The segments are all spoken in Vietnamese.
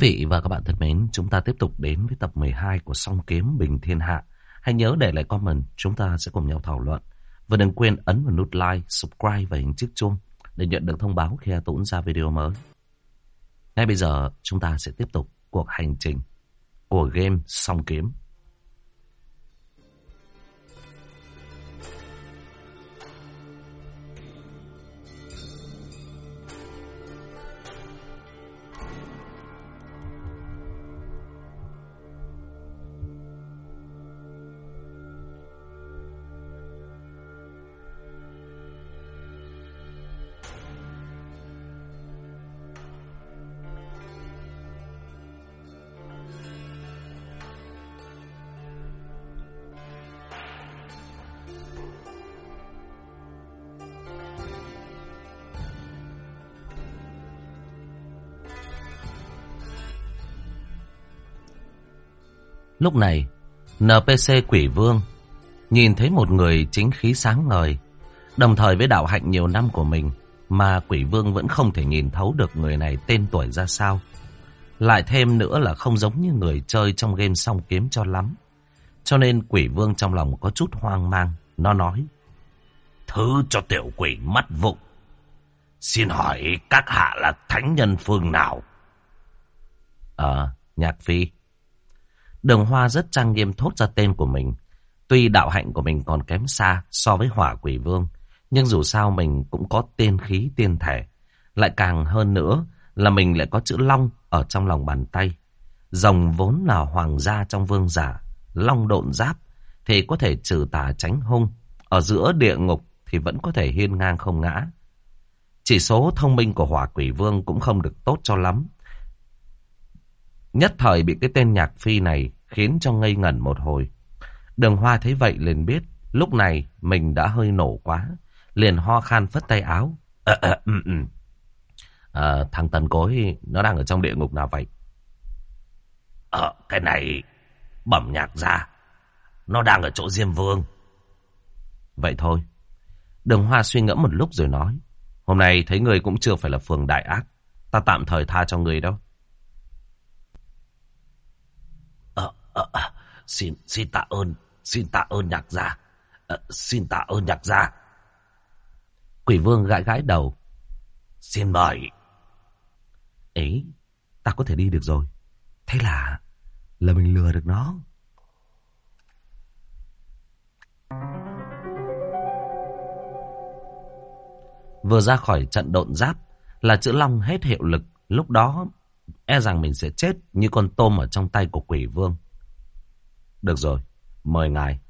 Quý vị và các bạn thân mến, chúng ta tiếp tục đến với tập 12 của Song Kiếm Bình Thiên Hạ. Hãy nhớ để lại comment, chúng ta sẽ cùng nhau thảo luận. Và đừng quên ấn vào nút like, subscribe và hình chiếc chuông để nhận được thông báo khi tổn ra video mới. Ngay bây giờ, chúng ta sẽ tiếp tục cuộc hành trình của game Song Kiếm. Lúc này, NPC Quỷ Vương nhìn thấy một người chính khí sáng ngời, đồng thời với đạo hạnh nhiều năm của mình, mà Quỷ Vương vẫn không thể nhìn thấu được người này tên tuổi ra sao. Lại thêm nữa là không giống như người chơi trong game song kiếm cho lắm. Cho nên Quỷ Vương trong lòng có chút hoang mang, nó nói. Thứ cho tiểu quỷ mắt vụng. Xin hỏi các hạ là thánh nhân phương nào? Ờ, Nhạc Phi. Đường Hoa rất trang nghiêm thốt ra tên của mình. Tuy đạo hạnh của mình còn kém xa so với hỏa quỷ vương, nhưng dù sao mình cũng có tiên khí tiên thể. Lại càng hơn nữa là mình lại có chữ long ở trong lòng bàn tay. Rồng vốn là hoàng gia trong vương giả, long độn giáp thì có thể trừ tà tránh hung. Ở giữa địa ngục thì vẫn có thể hiên ngang không ngã. Chỉ số thông minh của hỏa quỷ vương cũng không được tốt cho lắm. Nhất thời bị cái tên nhạc phi này khiến cho ngây ngẩn một hồi. Đường hoa thấy vậy liền biết lúc này mình đã hơi nổ quá. Liền ho khan phất tay áo. À, à, ừ, ừ. À, thằng tần cối nó đang ở trong địa ngục nào vậy? Ờ, cái này bẩm nhạc ra. Nó đang ở chỗ Diêm Vương. Vậy thôi. Đường Hoa suy ngẫm một lúc rồi nói. Hôm nay thấy người cũng chưa phải là phường đại ác. Ta tạm thời tha cho người đâu. À, xin, xin tạ ơn, xin tạ ơn nhạc gia. À, xin tạ ơn nhạc gia. Quỷ vương gãi gãi đầu. Xin mời. Ấy, ta có thể đi được rồi. Thế là, là mình lừa được nó. Vừa ra khỏi trận độn giáp là chữ long hết hiệu lực. Lúc đó e rằng mình sẽ chết như con tôm ở trong tay của quỷ vương. Được rồi, mời ngài.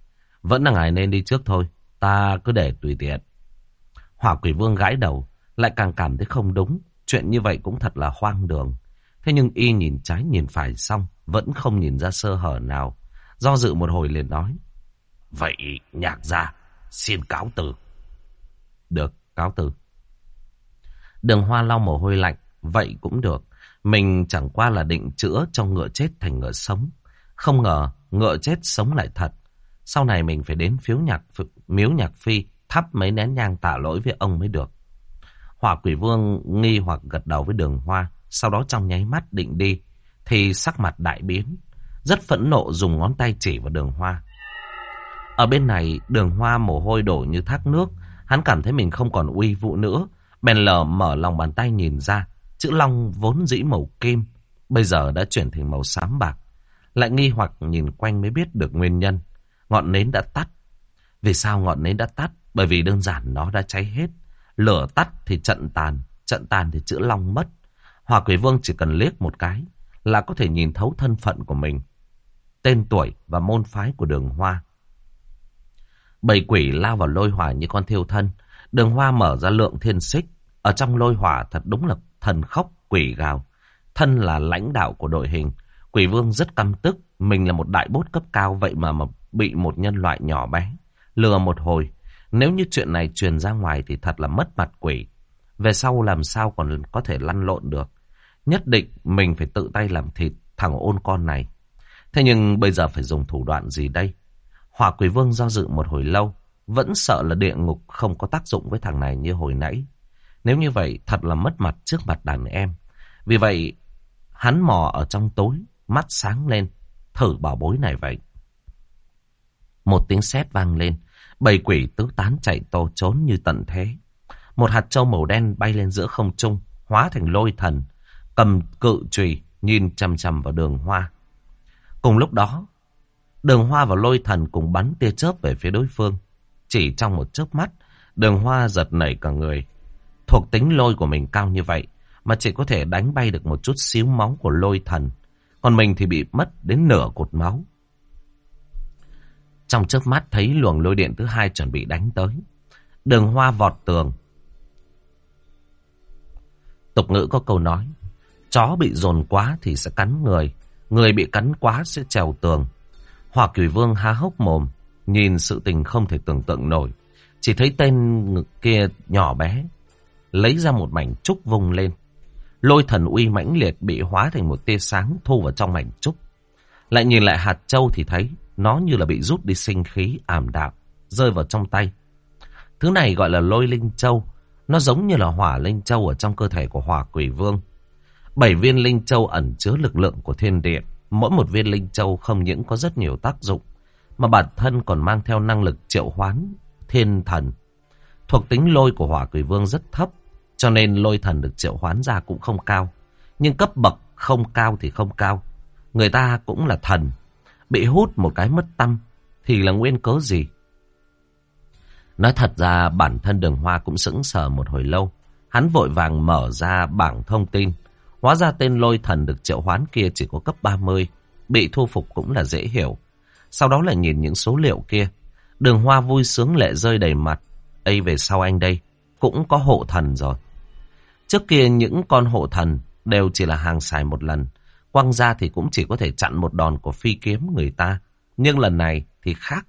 Vẫn là ngài nên đi trước thôi. Ta cứ để tùy tiện. Hỏa quỷ vương gãi đầu, lại càng cảm thấy không đúng. Chuyện như vậy cũng thật là hoang đường. Thế nhưng y nhìn trái nhìn phải xong, vẫn không nhìn ra sơ hở nào. Do dự một hồi liền nói. Vậy nhạc gia, xin cáo từ. Được, cáo từ. Đường hoa lau mồ hôi lạnh, vậy cũng được. Mình chẳng qua là định chữa cho ngựa chết thành ngựa sống. Không ngờ ngựa chết sống lại thật. Sau này mình phải đến phiếu nhạc miếu nhạc phi thắp mấy nén nhang tạ lỗi với ông mới được. Hỏa quỷ vương nghi hoặc gật đầu với đường hoa, sau đó trong nháy mắt định đi, thì sắc mặt đại biến, rất phẫn nộ dùng ngón tay chỉ vào đường hoa. Ở bên này, đường hoa mồ hôi đổ như thác nước, hắn cảm thấy mình không còn uy vũ nữa, bèn lờ mở lòng bàn tay nhìn ra, chữ long vốn dĩ màu kim, bây giờ đã chuyển thành màu xám bạc. Lại nghi hoặc nhìn quanh mới biết được nguyên nhân. Ngọn nến đã tắt. Vì sao ngọn nến đã tắt? Bởi vì đơn giản nó đã cháy hết. Lửa tắt thì trận tàn. Trận tàn thì chữa long mất. Hòa quỷ vương chỉ cần liếc một cái là có thể nhìn thấu thân phận của mình. Tên tuổi và môn phái của đường hoa. Bầy quỷ lao vào lôi hỏa như con thiêu thân. Đường hoa mở ra lượng thiên xích. Ở trong lôi hỏa thật đúng là thần khóc quỷ gào. Thân là lãnh đạo của đội hình. Quỷ vương rất căm tức, mình là một đại bốt cấp cao vậy mà, mà bị một nhân loại nhỏ bé. Lừa một hồi, nếu như chuyện này truyền ra ngoài thì thật là mất mặt quỷ. Về sau làm sao còn có thể lăn lộn được. Nhất định mình phải tự tay làm thịt thằng ôn con này. Thế nhưng bây giờ phải dùng thủ đoạn gì đây? Hỏa quỷ vương do dự một hồi lâu, vẫn sợ là địa ngục không có tác dụng với thằng này như hồi nãy. Nếu như vậy, thật là mất mặt trước mặt đàn em. Vì vậy, hắn mò ở trong tối, mắt sáng lên, thử bảo bối này vậy. Một tiếng sét vang lên, bầy quỷ tứ tán chạy tô trốn như tận thế. Một hạt châu màu đen bay lên giữa không trung, hóa thành lôi thần, cầm cự trùy, nhìn chằm chằm vào đường hoa. Cùng lúc đó, đường hoa và lôi thần cùng bắn tia chớp về phía đối phương. Chỉ trong một chớp mắt, đường hoa giật nảy cả người. Thuộc tính lôi của mình cao như vậy, mà chỉ có thể đánh bay được một chút xíu máu của lôi thần. Còn mình thì bị mất đến nửa cột máu. Trong chớp mắt thấy luồng lôi điện thứ hai chuẩn bị đánh tới. Đường hoa vọt tường. Tục ngữ có câu nói, chó bị dồn quá thì sẽ cắn người, người bị cắn quá sẽ trèo tường. Hòa Kỳ Vương há hốc mồm, nhìn sự tình không thể tưởng tượng nổi. Chỉ thấy tên kia nhỏ bé, lấy ra một mảnh trúc vung lên. Lôi thần uy mãnh liệt bị hóa thành một tia sáng thu vào trong mảnh trúc. Lại nhìn lại hạt châu thì thấy nó như là bị rút đi sinh khí ảm đạm, rơi vào trong tay. Thứ này gọi là lôi linh châu. Nó giống như là hỏa linh châu ở trong cơ thể của hỏa quỷ vương. Bảy viên linh châu ẩn chứa lực lượng của thiên địa. Mỗi một viên linh châu không những có rất nhiều tác dụng, mà bản thân còn mang theo năng lực triệu hoán thiên thần. Thuộc tính lôi của hỏa quỷ vương rất thấp, cho nên lôi thần được triệu hoán ra cũng không cao. Nhưng cấp bậc không cao thì không cao. Người ta cũng là thần. Bị hút một cái mất tâm thì là nguyên cớ gì? Nói thật ra, bản thân đường hoa cũng sững sờ một hồi lâu. Hắn vội vàng mở ra bảng thông tin. Hóa ra tên lôi thần được triệu hoán kia chỉ có cấp 30. Bị thu phục cũng là dễ hiểu. Sau đó lại nhìn những số liệu kia. Đường hoa vui sướng lệ rơi đầy mặt. Ây, về sau anh đây. Cũng có hộ thần rồi. Trước kia những con hộ thần đều chỉ là hàng xài một lần. Quăng ra thì cũng chỉ có thể chặn một đòn của phi kiếm người ta. Nhưng lần này thì khác.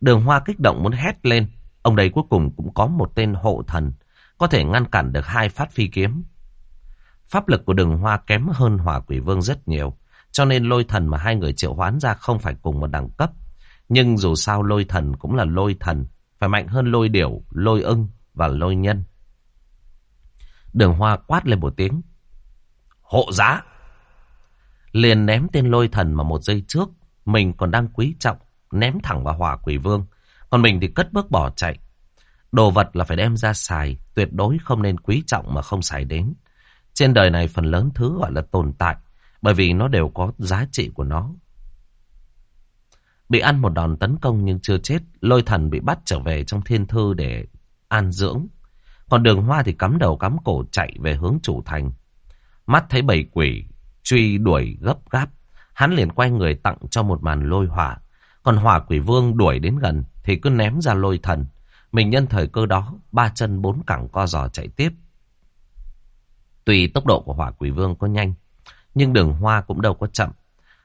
Đường hoa kích động muốn hét lên. Ông đây cuối cùng cũng có một tên hộ thần. Có thể ngăn cản được hai phát phi kiếm. Pháp lực của đường hoa kém hơn hỏa quỷ vương rất nhiều. Cho nên lôi thần mà hai người triệu hoán ra không phải cùng một đẳng cấp. Nhưng dù sao lôi thần cũng là lôi thần. Phải mạnh hơn lôi điểu, lôi ưng và lôi nhân. Đường hoa quát lên một tiếng. Hộ giá! Liền ném tên lôi thần mà một giây trước. Mình còn đang quý trọng. Ném thẳng vào hỏa quỷ vương. Còn mình thì cất bước bỏ chạy. Đồ vật là phải đem ra xài. Tuyệt đối không nên quý trọng mà không xài đến. Trên đời này phần lớn thứ gọi là tồn tại. Bởi vì nó đều có giá trị của nó. Bị ăn một đòn tấn công nhưng chưa chết. Lôi thần bị bắt trở về trong thiên thư để an dưỡng. Còn đường hoa thì cắm đầu cắm cổ chạy về hướng chủ thành. Mắt thấy bầy quỷ truy đuổi gấp gáp. Hắn liền quay người tặng cho một màn lôi hỏa. Còn hỏa quỷ vương đuổi đến gần thì cứ ném ra lôi thần. Mình nhân thời cơ đó, ba chân bốn cẳng co giò chạy tiếp. Tuy tốc độ của hỏa quỷ vương có nhanh, nhưng đường hoa cũng đâu có chậm.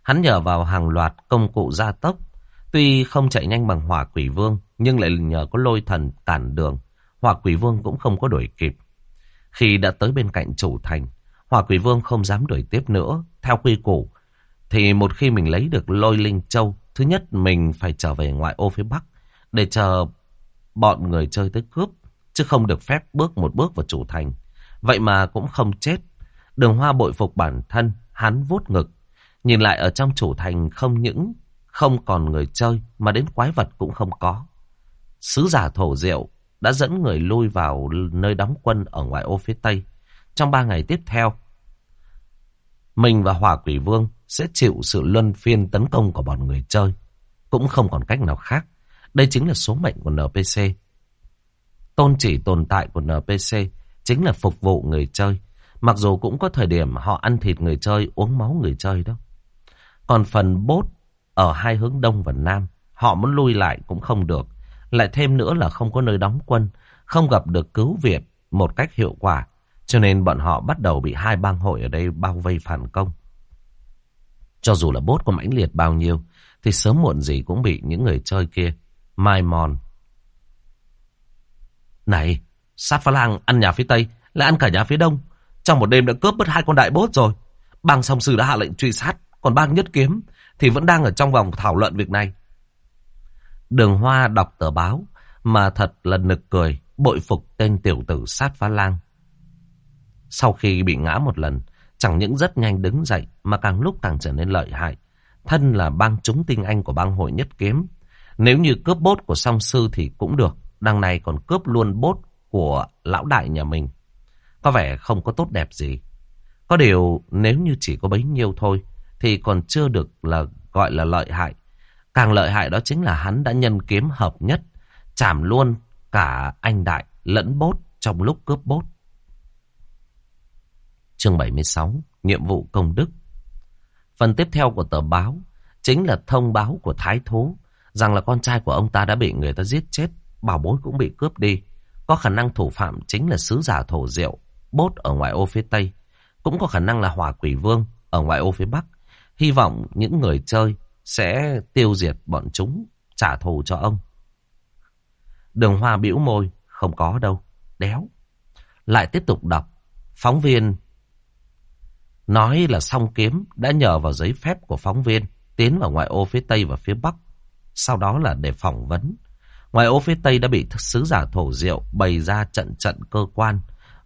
Hắn nhờ vào hàng loạt công cụ gia tốc. Tuy không chạy nhanh bằng hỏa quỷ vương, nhưng lại nhờ có lôi thần cản đường. Hỏa quỷ vương cũng không có đuổi kịp. Khi đã tới bên cạnh chủ thành, hỏa quỷ vương không dám đuổi tiếp nữa. Theo quy củ, thì một khi mình lấy được lôi linh châu, thứ nhất mình phải trở về ngoại ô phía Bắc để chờ bọn người chơi tới cướp, chứ không được phép bước một bước vào chủ thành. Vậy mà cũng không chết. Đường hoa bội phục bản thân, hắn vuốt ngực. Nhìn lại ở trong chủ thành không những không còn người chơi, mà đến quái vật cũng không có. Sứ giả thổ rượu đã dẫn người lui vào nơi đóng quân ở ngoại ô phía Tây. Trong ba ngày tiếp theo, mình và Hỏa Quỷ Vương sẽ chịu sự luân phiên tấn công của bọn người chơi. Cũng không còn cách nào khác. Đây chính là số mệnh của NPC. Tôn chỉ tồn tại của NPC chính là phục vụ người chơi. Mặc dù cũng có thời điểm họ ăn thịt người chơi, uống máu người chơi đó. Còn phần bốt ở hai hướng đông và nam, họ muốn lui lại cũng không được. Lại thêm nữa là không có nơi đóng quân, không gặp được cứu viện một cách hiệu quả. Cho nên bọn họ bắt đầu bị hai bang hội ở đây bao vây phản công. Cho dù là bốt có mãnh liệt bao nhiêu, thì sớm muộn gì cũng bị những người chơi kia mai mòn. Này, sát phá lang ăn nhà phía Tây, lại ăn cả nhà phía Đông. Trong một đêm đã cướp mất hai con đại bốt rồi. Bang song sư đã hạ lệnh truy sát, còn bang nhất kiếm thì vẫn đang ở trong vòng thảo luận việc này. Đường Hoa đọc tờ báo mà thật là nực cười, bội phục tên tiểu tử sát phá lang. Sau khi bị ngã một lần, Chẳng những rất nhanh đứng dậy mà càng lúc càng trở nên lợi hại. Thân là bang chúng tinh anh của bang hội nhất kiếm. Nếu như cướp bốt của song sư thì cũng được. Đằng này còn cướp luôn bốt của lão đại nhà mình. Có vẻ không có tốt đẹp gì. Có điều nếu như chỉ có bấy nhiêu thôi thì còn chưa được là gọi là lợi hại. Càng lợi hại đó chính là hắn đã nhân kiếm hợp nhất, chảm luôn cả anh đại lẫn bốt trong lúc cướp bốt. Chương 76, nhiệm vụ công đức. Phần tiếp theo của tờ báo chính là thông báo của Thái Thú rằng là con trai của ông ta đã bị người ta giết chết, bảo bối cũng bị cướp đi. Có khả năng thủ phạm chính là sứ giả thổ diệu, bốt ở ngoại ô phía Tây. Cũng có khả năng là hỏa quỷ vương ở ngoại ô phía Bắc. Hy vọng những người chơi sẽ tiêu diệt bọn chúng, trả thù cho ông. Đường Hoa bĩu môi, không có đâu, đéo. Lại tiếp tục đọc, phóng viên nói là song kiếm đã nhờ vào giấy phép của phóng viên tiến vào ngoại ô phía Tây và phía Bắc. Sau đó là để phỏng vấn. Ngoại ô phía Tây đã bị sứ giả thổ diệu bày ra trận trận cơ quan.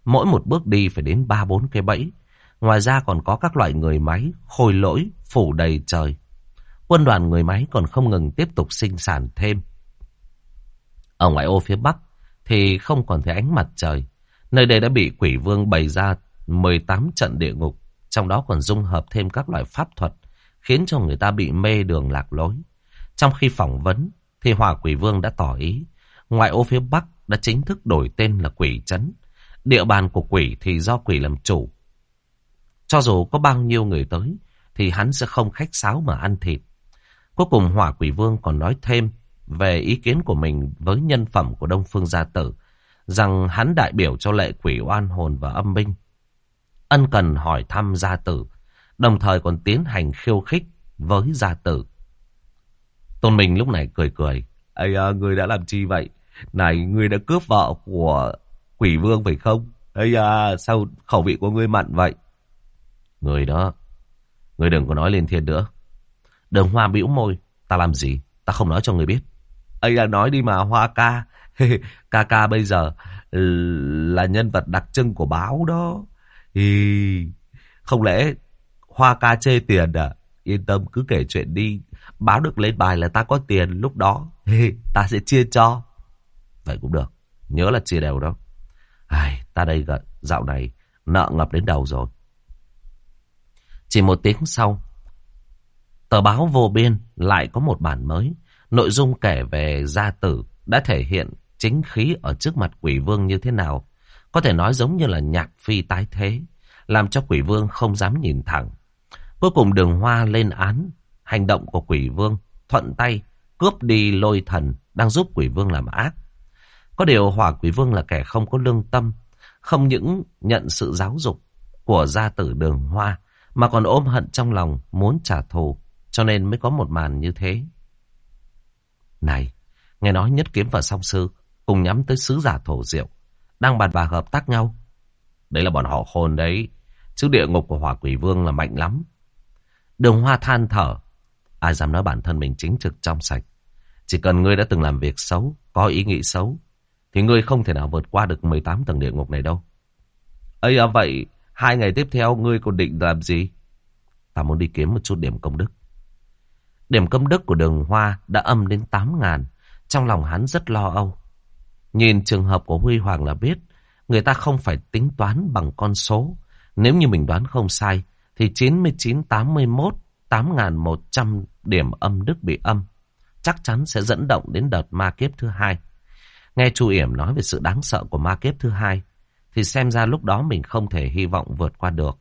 Mỗi một bước đi phải đến ba bốn cái bẫy. Ngoài ra còn có các loại người máy, khôi lỗi, phủ đầy trời. Quân đoàn người máy còn không ngừng tiếp tục sinh sản thêm. Ở ngoại ô phía Bắc thì không còn thấy ánh mặt trời. Nơi đây đã bị quỷ vương bày ra 18 trận địa ngục. Trong đó còn dung hợp thêm các loại pháp thuật, khiến cho người ta bị mê đường lạc lối. Trong khi phỏng vấn thì Hỏa Quỷ Vương đã tỏ ý ngoại ô phía Bắc đã chính thức đổi tên là Quỷ Trấn. Địa bàn của quỷ thì do quỷ làm chủ. Cho dù có bao nhiêu người tới thì hắn sẽ không khách sáo mà ăn thịt. Cuối cùng Hỏa Quỷ Vương còn nói thêm về ý kiến của mình với nhân phẩm của Đông Phương Gia Tử, rằng hắn đại biểu cho lệ quỷ oan hồn và âm binh. Ân cần hỏi thăm Gia Tử, đồng thời còn tiến hành khiêu khích với Gia Tử. Tôn Minh lúc này cười cười, Ây à, người đã làm chi vậy? Này, người đã cướp vợ của quỷ vương phải không? Ây à, sao khẩu vị của ngươi mặn vậy? Người đó, người đừng có nói lên thiên nữa. Đường hoa bĩu môi, ta làm gì? Ta không nói cho người biết. Ây là nói đi mà, hoa ca. ca ca bây giờ là nhân vật đặc trưng của báo đó. Ý... không lẽ hoa ca chê tiền à? Yên tâm cứ kể chuyện đi. Báo được lên bài là ta có tiền lúc đó. ta sẽ chia cho. Vậy cũng được. Nhớ là chia đều đó. Ai, ta đây dạo này nợ ngập đến đầu rồi. Chỉ một tiếng sau, tờ báo vô biên lại có một bản mới. Nội dung kể về gia tử đã thể hiện chính khí ở trước mặt quỷ vương như thế nào. Có thể nói giống như là nhạc phi tái thế, làm cho quỷ vương không dám nhìn thẳng. Cuối cùng đường hoa lên án hành động của quỷ vương, thuận tay cướp đi lôi thần đang giúp quỷ vương làm ác. Có điều hỏa quỷ vương là kẻ không có lương tâm, không những nhận sự giáo dục của gia tử đường hoa, mà còn ôm hận trong lòng muốn trả thù, cho nên mới có một màn như thế. Này, nghe nói nhất kiếm và song sư cùng nhắm tới sứ giả thổ diệu, đang bàn bạc hợp tác nhau. Đấy là bọn họ khôn đấy, chứ địa ngục của hỏa quỷ vương là mạnh lắm. Đường hoa than thở, ai dám nói bản thân mình chính trực trong sạch. Chỉ cần ngươi đã từng làm việc xấu, có ý nghĩ xấu, thì ngươi không thể nào vượt qua được 18 tầng địa ngục này đâu. ấy à vậy, hai ngày tiếp theo ngươi còn định làm gì? Ta muốn đi kiếm một chút điểm công đức. Điểm công đức của đường hoa đã âm đến 8 ngàn. Trong lòng hắn rất lo âu. Nhìn trường hợp của Huy Hoàng là biết, người ta không phải tính toán bằng con số. Nếu như mình đoán không sai, thì 99, 81, 8.100 điểm âm đức bị âm. Chắc chắn sẽ dẫn động đến đợt ma kiếp thứ hai. Nghe chu Yểm nói về sự đáng sợ của ma kiếp thứ hai, thì xem ra lúc đó mình không thể hy vọng vượt qua được.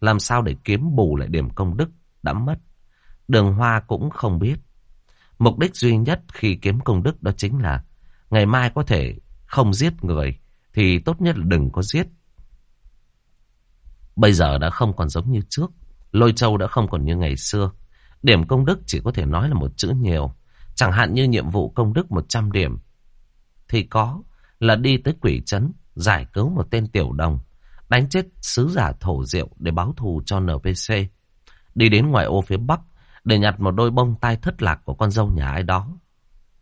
Làm sao để kiếm bù lại điểm công đức đã mất. Đường Hoa cũng không biết. Mục đích duy nhất khi kiếm công đức đó chính là ngày mai có thể không giết người thì tốt nhất là đừng có giết. Bây giờ đã không còn giống như trước. Lôi châu đã không còn như ngày xưa. Điểm công đức chỉ có thể nói là một chữ nhiều. Chẳng hạn như nhiệm vụ công đức 100 điểm. Thì có là đi tới quỷ trấn, giải cứu một tên tiểu đồng, đánh chết sứ giả thổ diệu để báo thù cho NPC. Đi đến ngoài ô phía Bắc để nhặt một đôi bông tai thất lạc của con dâu nhà ai đó.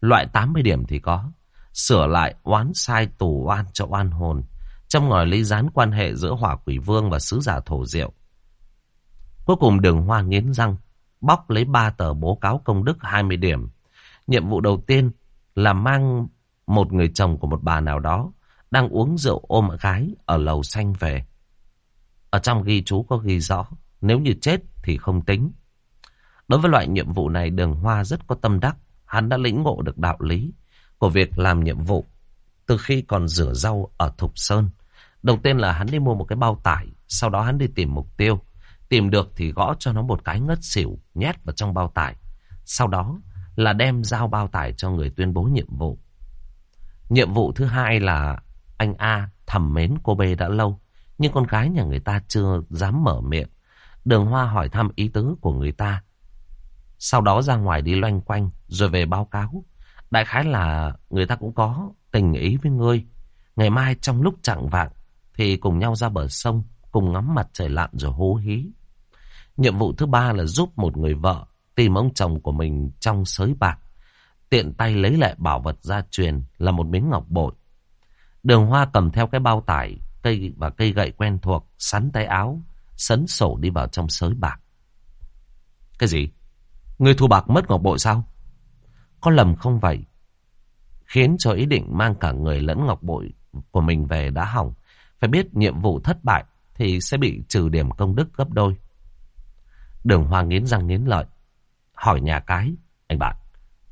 Loại 80 điểm thì có. Sửa lại oán sai tù oan cho oan hồn. Trong ngòi lý gián quan hệ giữa hỏa quỷ vương và sứ giả thổ diệu. Cuối cùng đường hoa nghiến răng, bóc lấy ba tờ bố cáo công đức 20 điểm. Nhiệm vụ đầu tiên là mang một người chồng của một bà nào đó đang uống rượu ôm gái ở lầu xanh về. Ở trong ghi chú có ghi rõ, nếu như chết thì không tính. Đối với loại nhiệm vụ này đường hoa rất có tâm đắc, hắn đã lĩnh ngộ được đạo lý của việc làm nhiệm vụ từ khi còn rửa rau ở Thục Sơn. Đầu tiên là hắn đi mua một cái bao tải, sau đó hắn đi tìm mục tiêu. Tìm được thì gõ cho nó một cái ngất xỉu, nhét vào trong bao tải. Sau đó là đem giao bao tải cho người tuyên bố nhiệm vụ. Nhiệm vụ thứ hai là anh A thầm mến cô B đã lâu, nhưng con gái nhà người ta chưa dám mở miệng. Đường Hoa hỏi thăm ý tứ của người ta. Sau đó ra ngoài đi loanh quanh, rồi về báo cáo. Đại khái là người ta cũng có tình ý với ngươi. Ngày mai trong lúc chẳng vạng, thì cùng nhau ra bờ sông, cùng ngắm mặt trời lặn rồi hú hí. Nhiệm vụ thứ ba là giúp một người vợ tìm ông chồng của mình trong sới bạc. Tiện tay lấy lại bảo vật gia truyền là một miếng ngọc bội. Đường Hoa cầm theo cái bao tải, cây và cây gậy quen thuộc, sắn tay áo, sấn sổ đi vào trong sới bạc. Cái gì? Người thu bạc mất ngọc bội sao? Có lầm không vậy? Khiến cho ý định mang cả người lẫn ngọc bội của mình về đã hỏng. Phải biết nhiệm vụ thất bại thì sẽ bị trừ điểm công đức gấp đôi. Đường Hoa nghiến răng nghiến lợi. Hỏi nhà cái. Anh bạn,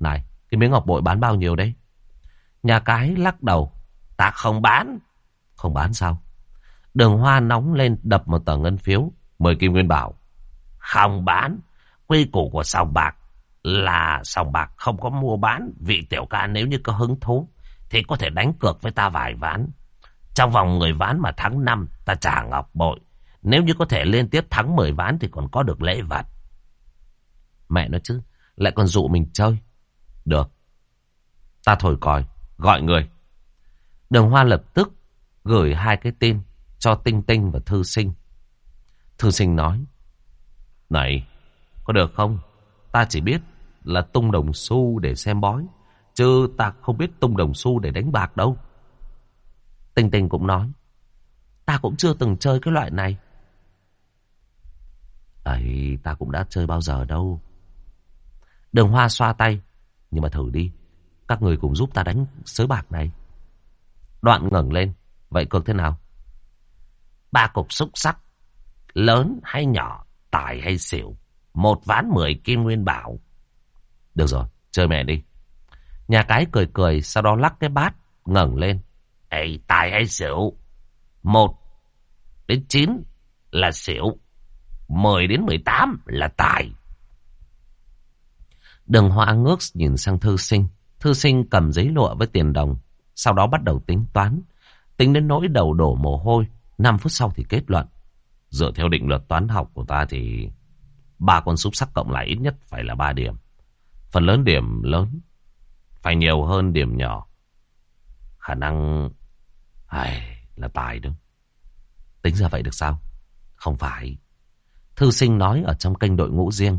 này, cái miếng ngọc bội bán bao nhiêu đấy? Nhà cái lắc đầu. Ta không bán. Không bán sao? Đường Hoa nóng lên đập một tờ ngân phiếu. Mời Kim Nguyên bảo. Không bán. Quy củ của sòng bạc là sòng bạc không có mua bán. Vị tiểu ca nếu như có hứng thú thì có thể đánh cược với ta vài ván. Trong vòng người ván mà thắng năm ta trả ngọc bội. Nếu như có thể liên tiếp thắng 10 ván thì còn có được lễ vật. Mẹ nói chứ, lại còn dụ mình chơi. Được. Ta thổi còi, gọi người. Đường Hoa lập tức gửi hai cái tin cho Tinh Tinh và Thư Sinh. Thư Sinh nói, Này, có được không? Ta chỉ biết là tung đồng xu để xem bói, chứ ta không biết tung đồng xu để đánh bạc đâu. Tinh Tinh cũng nói, ta cũng chưa từng chơi cái loại này. Ấy, ta cũng đã chơi bao giờ đâu. Đường Hoa xoa tay, nhưng mà thử đi, các người cùng giúp ta đánh sới bạc này. Đoạn ngẩng lên. Vậy cược thế nào? Ba cục xúc sắc. Lớn hay nhỏ, tài hay xỉu. Một ván mười kim nguyên bảo. Được rồi, chơi mẹ đi. Nhà cái cười cười, sau đó lắc cái bát, ngẩng lên. Ê, tài hay xỉu? Một đến chín là xỉu. Mười đến mười tám là tài. Đường hoa ngước nhìn sang thư sinh. Thư sinh cầm giấy lụa với tiền đồng. Sau đó bắt đầu tính toán. Tính đến nỗi đầu đổ mồ hôi. năm phút sau thì kết luận. Dựa theo định luật toán học của ta thì ba con xúc sắc cộng lại ít nhất phải là ba điểm. Phần lớn điểm lớn phải nhiều hơn điểm nhỏ. Khả năng ai là tài đúng. Tính ra vậy được sao? Không phải. Thư sinh nói ở trong kênh đội ngũ riêng.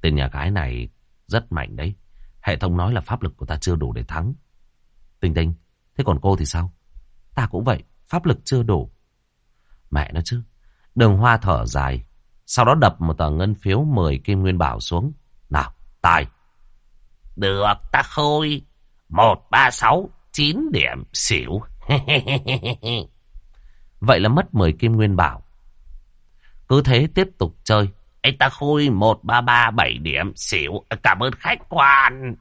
Tên nhà gái này rất mạnh đấy. Hệ thống nói là pháp lực của ta chưa đủ để thắng. Tinh tinh, thế còn cô thì sao? Ta cũng vậy, pháp lực chưa đủ. Mẹ nó chứ. Đường hoa thở dài. Sau đó đập một tờ ngân phiếu 10 kim nguyên bảo xuống. Nào, tài. Được, ta khôi. 1, 3, 6, 9 điểm xỉu. vậy là mất 10 kim nguyên bảo. Cứ thế tiếp tục chơi. Anh ta khôi 1, 3, 3, 7 điểm xỉu. Cảm ơn khách quan.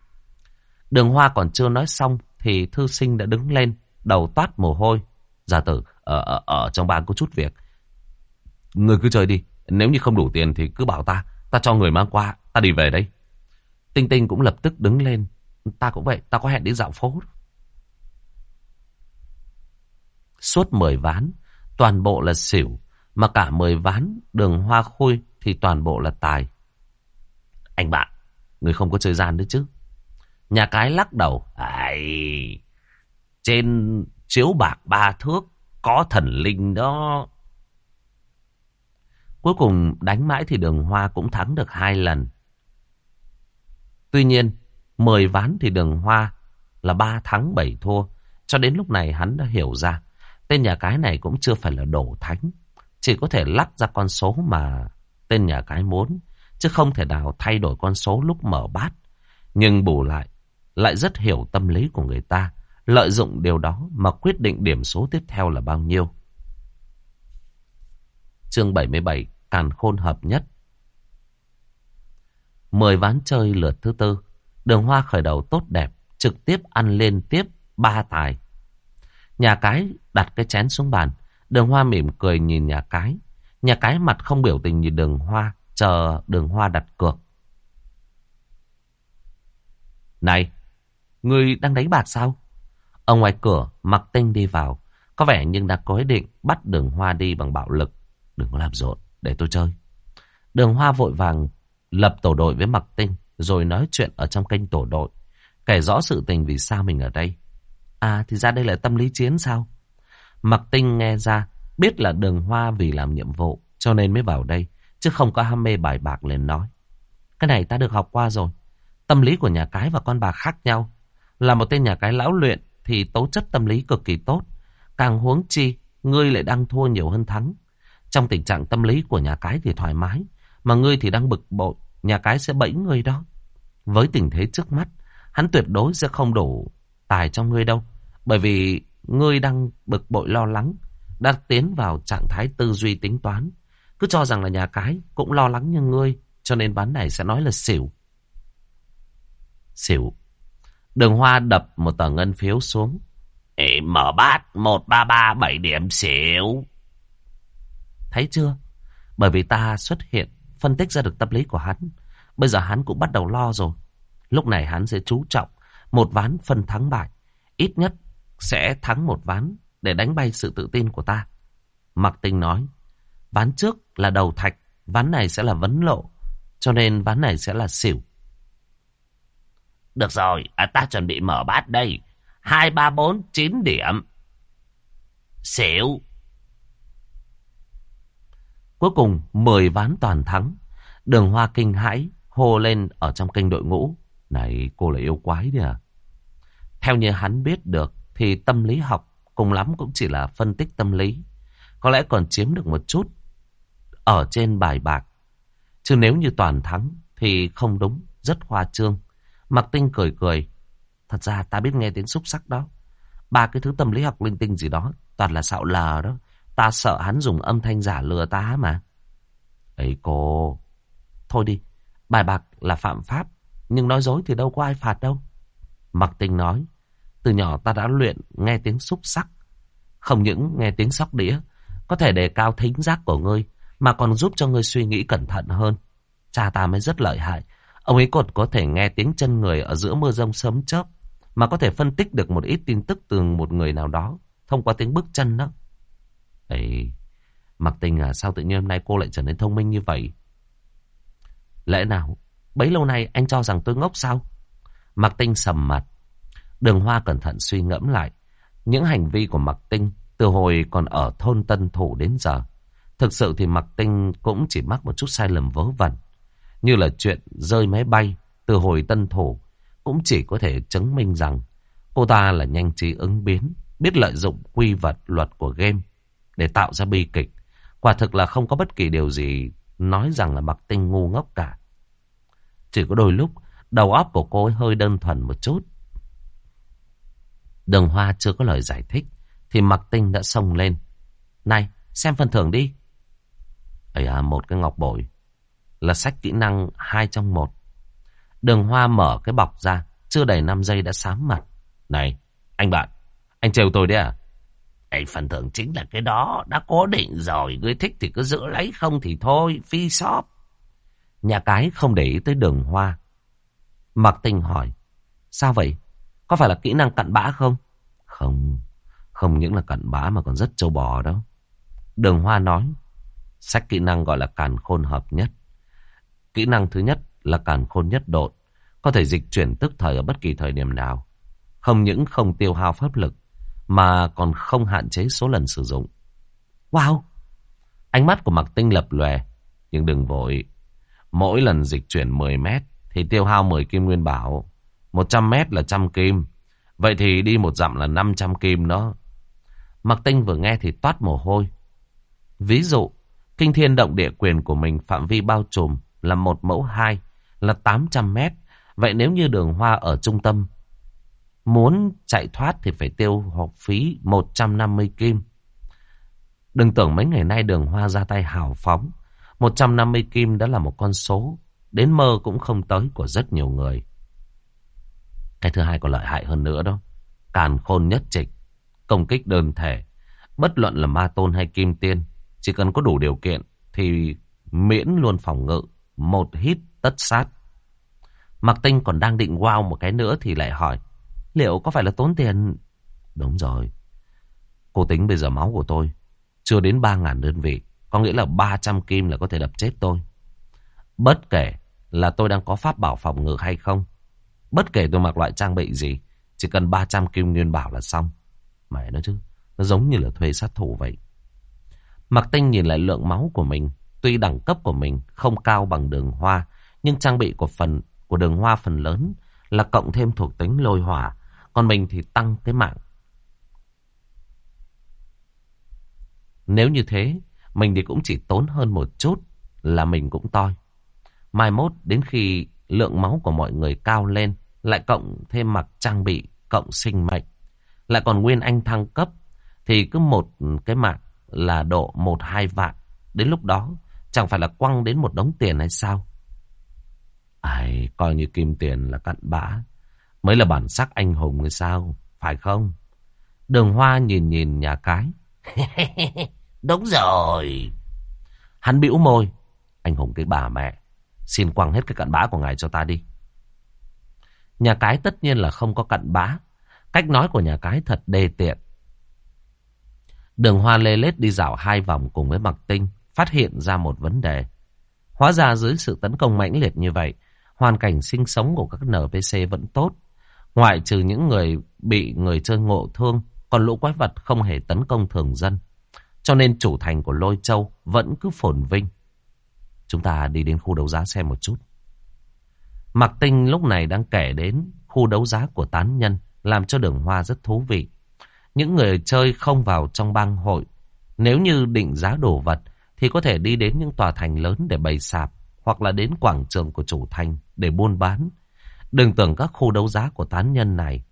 Đường hoa còn chưa nói xong thì thư sinh đã đứng lên, đầu toát mồ hôi. Giả tử, ở, ở, ở trong bàn có chút việc. Người cứ chơi đi, nếu như không đủ tiền thì cứ bảo ta, ta cho người mang qua, ta đi về đây. Tinh Tinh cũng lập tức đứng lên. Ta cũng vậy, ta có hẹn đi dạo phố. Suốt 10 ván, toàn bộ là xỉu, mà cả 10 ván đường hoa khôi thì toàn bộ là tài. Anh bạn, người không có chơi gian nữa chứ? Nhà cái lắc đầu. Ai... Trên chiếu bạc ba thước có thần linh đó. Cuối cùng đánh mãi thì đường hoa cũng thắng được hai lần. Tuy nhiên, 10 ván thì đường hoa là 3 thắng 7 thua. Cho đến lúc này hắn đã hiểu ra, tên nhà cái này cũng chưa phải là đổ thánh. Chỉ có thể lắp ra con số mà tên nhà cái muốn, chứ không thể nào thay đổi con số lúc mở bát. Nhưng bù lại, lại rất hiểu tâm lý của người ta, lợi dụng điều đó mà quyết định điểm số tiếp theo là bao nhiêu. Chương 77, Càn Khôn Hợp Nhất Mười ván chơi lượt thứ tư, đường hoa khởi đầu tốt đẹp, trực tiếp ăn lên tiếp ba tài. Nhà cái đặt cái chén xuống bàn, đường hoa mỉm cười nhìn nhà cái. Nhà cái mặt không biểu tình nhìn đường hoa, chờ đường hoa đặt cược. Này, người đang đánh bạc sao? Ở ngoài cửa, mặc tinh đi vào. Có vẻ nhưng đã có ý định bắt đường hoa đi bằng bạo lực. Đừng có làm rộn, để tôi chơi. Đường hoa vội vàng lập tổ đội với mặc tinh, rồi nói chuyện ở trong kênh tổ đội. Kể rõ sự tình vì sao mình ở đây. À, thì ra đây là tâm lý chiến sao? Mặc tinh nghe ra, biết là đường hoa vì làm nhiệm vụ, cho nên mới vào đây, chứ không có ham mê bài bạc lên nói. Cái này ta được học qua rồi. Tâm lý của nhà cái và con bà khác nhau. Là một tên nhà cái lão luyện thì tố chất tâm lý cực kỳ tốt. Càng huống chi, ngươi lại đang thua nhiều hơn thắng. Trong tình trạng tâm lý của nhà cái thì thoải mái, mà ngươi thì đang bực bội, nhà cái sẽ bẫy ngươi đó. Với tình thế trước mắt, hắn tuyệt đối sẽ không đủ tài cho ngươi đâu. Bởi vì ngươi đang bực bội lo lắng, đang tiến vào trạng thái tư duy tính toán. Cứ cho rằng là nhà cái cũng lo lắng như ngươi, cho nên bán này sẽ nói là xỉu. Xỉu. Đường Hoa đập một tờ ngân phiếu xuống. Ê, mở bát, 1337 điểm xỉu. Thấy chưa? Bởi vì ta xuất hiện, phân tích ra được tâm lý của hắn. Bây giờ hắn cũng bắt đầu lo rồi. Lúc này hắn sẽ chú trọng một ván phân thắng bại. Ít nhất sẽ thắng một ván để đánh bay sự tự tin của ta. Mạc Tinh nói, ván trước là đầu thạch, ván này sẽ là vấn lộ, cho nên ván này sẽ là xỉu. Được rồi, à, ta chuẩn bị mở bát đây. Hai, ba, bốn, chín điểm. Xỉu. Cuối cùng, mười ván toàn thắng. Đường hoa kinh hãi, hô lên ở trong kênh đội ngũ. Này, cô là yêu quái đi à? Theo như hắn biết được, thì tâm lý học cùng lắm cũng chỉ là phân tích tâm lý. Có lẽ còn chiếm được một chút ở trên bài bạc. Chứ nếu như toàn thắng thì không đúng, rất hoa trương. Mặc tinh cười cười. Thật ra ta biết nghe tiếng xúc sắc đó. Ba cái thứ tâm lý học linh tinh gì đó, toàn là xạo lờ đó. Ta sợ hắn dùng âm thanh giả lừa ta mà. Ấy cô... Thôi đi, bài bạc là phạm pháp, nhưng nói dối thì đâu có ai phạt đâu. Mặc tình nói, từ nhỏ ta đã luyện nghe tiếng xúc sắc. Không những nghe tiếng sóc đĩa, có thể đề cao thính giác của ngươi, mà còn giúp cho ngươi suy nghĩ cẩn thận hơn. Cha ta mới rất lợi hại. Ông ấy còn có thể nghe tiếng chân người ở giữa mưa rông sớm chớp, mà có thể phân tích được một ít tin tức từ một người nào đó, thông qua tiếng bước chân đó. Ê, mặc tình à, sao tự nhiên hôm nay cô lại trở nên thông minh như vậy? Lẽ nào, bấy lâu nay anh cho rằng tôi ngốc sao? Mặc tinh sầm mặt. Đường Hoa cẩn thận suy ngẫm lại. Những hành vi của Mặc Tinh từ hồi còn ở thôn Tân Thủ đến giờ. Thực sự thì Mặc Tinh cũng chỉ mắc một chút sai lầm vớ vẩn. Như là chuyện rơi máy bay từ hồi Tân Thủ cũng chỉ có thể chứng minh rằng cô ta là nhanh trí ứng biến, biết lợi dụng quy vật luật của game để tạo ra bi kịch. Quả thực là không có bất kỳ điều gì nói rằng là Mặc Tinh ngu ngốc cả. Chỉ có đôi lúc đầu óc của cô ấy hơi đơn thuần một chút. Đường Hoa chưa có lời giải thích thì Mặc Tinh đã xông lên. Này, xem phần thưởng đi. Ấy à, một cái ngọc bội là sách kỹ năng hai trong một. Đường Hoa mở cái bọc ra, chưa đầy 5 giây đã sám mặt. Này, anh bạn, anh trêu tôi đấy à? Ấy, phần thưởng chính là cái đó, đã cố định rồi, ngươi thích thì cứ giữ lấy không thì thôi, phi shop. Nhà cái không để ý tới đường Hoa. Mặc tình hỏi, sao vậy? Có phải là kỹ năng cặn bã không? Không, không những là cặn bã mà còn rất châu bò đó. Đường Hoa nói, sách kỹ năng gọi là càn khôn hợp nhất. Kỹ năng thứ nhất là càn khôn nhất độn, có thể dịch chuyển tức thời ở bất kỳ thời điểm nào. Không những không tiêu hao pháp lực, mà còn không hạn chế số lần sử dụng. Wow! Ánh mắt của Mạc Tinh lập lòe, nhưng đừng vội. Mỗi lần dịch chuyển 10 mét thì tiêu hao 10 kim nguyên bảo. 100 mét là trăm kim. Vậy thì đi một dặm là 500 kim đó. Mạc Tinh vừa nghe thì toát mồ hôi. Ví dụ, Kinh thiên động địa quyền của mình phạm vi bao trùm là một mẫu hai, là 800 mét. Vậy nếu như đường hoa ở trung tâm muốn chạy thoát thì phải tiêu học phí 150 kim. Đừng tưởng mấy ngày nay đường hoa ra tay hào phóng. 150 kim đã là một con số đến mơ cũng không tới của rất nhiều người. Cái thứ hai còn lợi hại hơn nữa đó. Càn khôn nhất trịch, công kích đơn thể. Bất luận là ma tôn hay kim tiên, chỉ cần có đủ điều kiện thì miễn luôn phòng ngự. Một hít tất sát. Mạc Tinh còn đang định wow một cái nữa thì lại hỏi. Liệu có phải là tốn tiền? Đúng rồi. Cô tính bây giờ máu của tôi chưa đến 3.000 đơn vị. Có nghĩa là 300 kim là có thể đập chết tôi. Bất kể là tôi đang có pháp bảo phòng ngự hay không. Bất kể tôi mặc loại trang bị gì. Chỉ cần 300 kim nguyên bảo là xong. Mẹ nó chứ. Nó giống như là thuê sát thủ vậy. Mặc tinh nhìn lại lượng máu của mình. Tuy đẳng cấp của mình không cao bằng đường hoa. Nhưng trang bị của phần, của đường hoa phần lớn là cộng thêm thuộc tính lôi hỏa. Còn mình thì tăng cái mạng. Nếu như thế, mình thì cũng chỉ tốn hơn một chút là mình cũng toi. Mai mốt đến khi lượng máu của mọi người cao lên, lại cộng thêm mặc trang bị, cộng sinh mệnh, lại còn nguyên anh thăng cấp, thì cứ một cái mạng là độ một hai vạn. Đến lúc đó, chẳng phải là quăng đến một đống tiền hay sao? Ai, coi như kim tiền là cặn bã. Mới là bản sắc anh hùng người sao? Phải không? Đường hoa nhìn nhìn nhà cái. Đúng rồi. Hắn bĩu môi. Anh hùng cái bà mẹ. Xin quăng hết cái cặn bã của ngài cho ta đi. Nhà cái tất nhiên là không có cặn bã. Cách nói của nhà cái thật đề tiện. Đường hoa lê lết đi dạo hai vòng cùng với Mạc tinh. Phát hiện ra một vấn đề. Hóa ra dưới sự tấn công mãnh liệt như vậy. Hoàn cảnh sinh sống của các NPC vẫn tốt. Ngoại trừ những người bị người chơi ngộ thương. Còn lũ quái vật không hề tấn công thường dân. Cho nên chủ thành của Lôi Châu vẫn cứ phồn vinh. Chúng ta đi đến khu đấu giá xem một chút. Mạc Tinh lúc này đang kể đến khu đấu giá của tán nhân, làm cho đường hoa rất thú vị. Những người chơi không vào trong bang hội, nếu như định giá đồ vật, thì có thể đi đến những tòa thành lớn để bày sạp, hoặc là đến quảng trường của chủ thành để buôn bán. Đừng tưởng các khu đấu giá của tán nhân này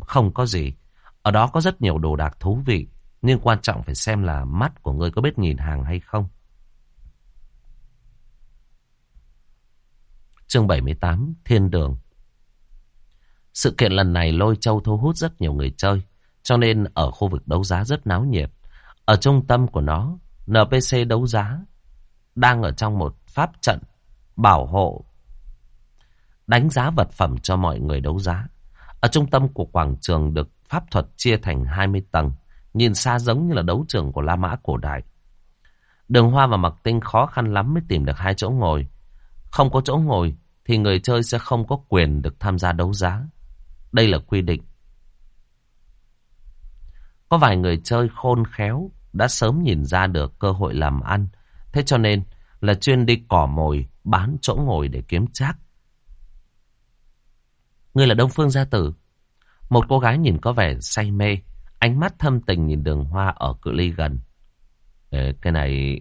không có gì. Ở đó có rất nhiều đồ đạc thú vị, nhưng quan trọng phải xem là mắt của người có biết nhìn hàng hay không. Chương 78 Thiên Đường Sự kiện lần này Lôi Châu thu hút rất nhiều người chơi, cho nên ở khu vực đấu giá rất náo nhiệt. Ở trung tâm của nó, NPC đấu giá đang ở trong một pháp trận bảo hộ đánh giá vật phẩm cho mọi người đấu giá. Ở trung tâm của quảng trường được pháp thuật chia thành 20 tầng, nhìn xa giống như là đấu trường của La Mã cổ đại. Đường Hoa và Mặc Tinh khó khăn lắm mới tìm được hai chỗ ngồi. Không có chỗ ngồi thì người chơi sẽ không có quyền được tham gia đấu giá. Đây là quy định. Có vài người chơi khôn khéo đã sớm nhìn ra được cơ hội làm ăn. Thế cho nên là chuyên đi cỏ mồi bán chỗ ngồi để kiếm chắc. Ngươi là Đông Phương Gia Tử. Một cô gái nhìn có vẻ say mê. Ánh mắt thâm tình nhìn đường hoa ở cự ly gần. Ê, cái này...